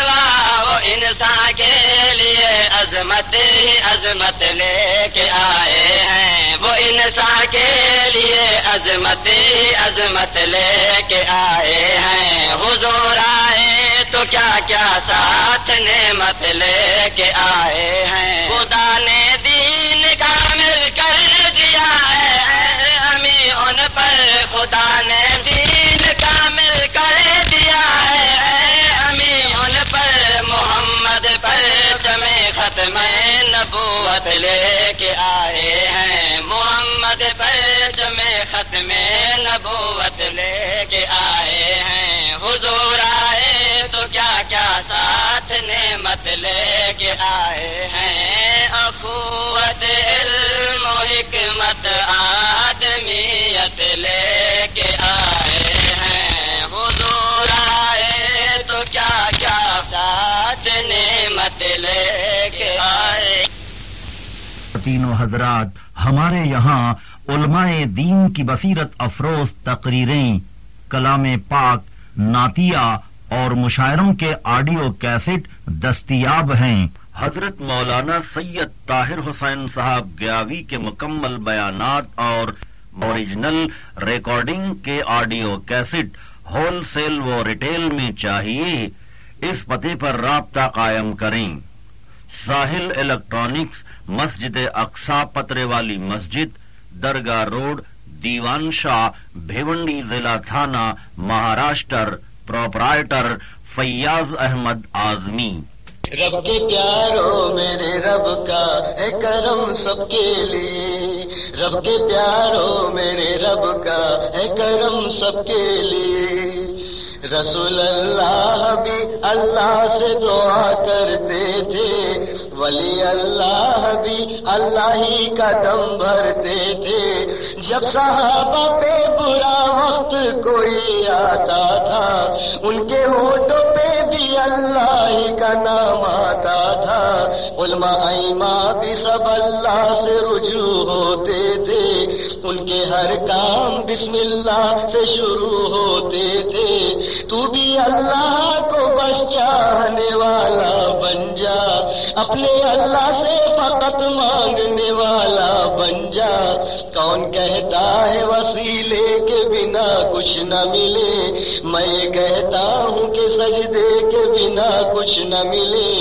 Speaker 4: وہ انسان کے لیے عظمت ہی عظمت لے کے آئے ہیں۔ وہ انسان کے لیے عظمت ہی عظمت لے کے آئے ہیں۔ حضور آئے تو کیا کیا ساتھ نعمت لے کے آئے ہیں۔ تمہیں ختم نبوت لے کے آئے ہیں۔ حضور آئے تو کیا کیا ساتھ نعمت لے کے آئے ہیں۔ اخوت علم و حکمت آدمیت لے کے آئے ہیں۔ حضور آئے تو کیا کیا ساتھ نعمت لے کے آئے
Speaker 1: تینوں حضرات ہمارے یہاں علماء دین کی بصیرت افروز تقریریں، کلام پاک ناتیہ اور مشاعروں کے آڈیو کیسٹ دستیاب ہیں۔ حضرت مولانا سید طاہر حسین صاحب گیاوی کے مکمل بیانات اور اوریجنل ریکارڈنگ کے آڈیو کیسٹ ہول سیل و ریٹیل میں چاہیے، اس پتے پر رابطہ قائم کریں۔ ساحل الیکٹرانکس مسجد اقسا پترے والی مسجد درگاہ روڈ، دیوان شاہ، بھیونڈی ضلع تھانہ، مہاراشٹر پروپرائٹر فیاض احمد آزمی۔
Speaker 5: رب کے پیارو میرے رب کا اے کرم سب کے لیے۔ رب کے پیارو میرے رب کا اے کرم سب کے لیے۔ رسول اللہ بھی اللہ سے دعا کرتے تھے، ولی اللہ بھی اللہ ہی کا دم بھرتے تھے۔ جب صحابہ پہ برا وقت کوئی آتا تھا، ان کے ہوٹوں پہ بھی اللہ ہی کا نام آتا تھا۔ علماء ایما بھی سب اللہ سے رجوع ہوتے تھے۔ ان کے ہر کام بسم اللہ سے شروع ہوتے تھے۔ تو بھی اللہ کو بس چاہنے والا بن جا۔ اپنے اللہ سے فقط مانگنے والا بن جا۔ کون کہتا ہے وسیلے کے بنا کچھ نہ ملے؟ میں کہتا ہوں کہ سجدے کے بنا کچھ نہ ملے۔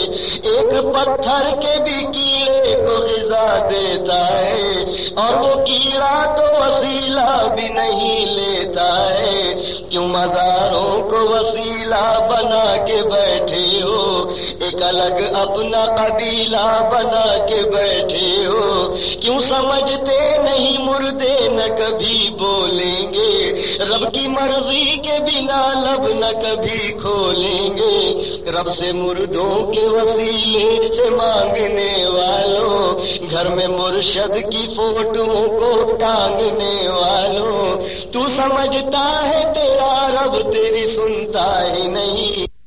Speaker 5: ایک پتھر کے بھی کیڑے کو غذا دیتا ہے، اور وہ کیڑا تو وسیلہ بھی نہیں لیتا ہے۔ کیوں مزاروں کو وسیلہ بنا کے بیٹھے ہو، ایک الگ اپنا قبیلہ بنا کے بیٹھے ہو۔ کیوں سمجھتے نہیں مردے، نہ کبھی بولیں گے۔ رب کی مرضی کے بنا لب نہ کبھی کھولیں گے۔ رب سے مردوں کے وسیلے سے مانگنے والوں، گھر میں مرشد کی فوٹو کو ٹانگنے والوں۔ تو سمجھتا ہے تیرا رب تیری سنتا ہی نہیں۔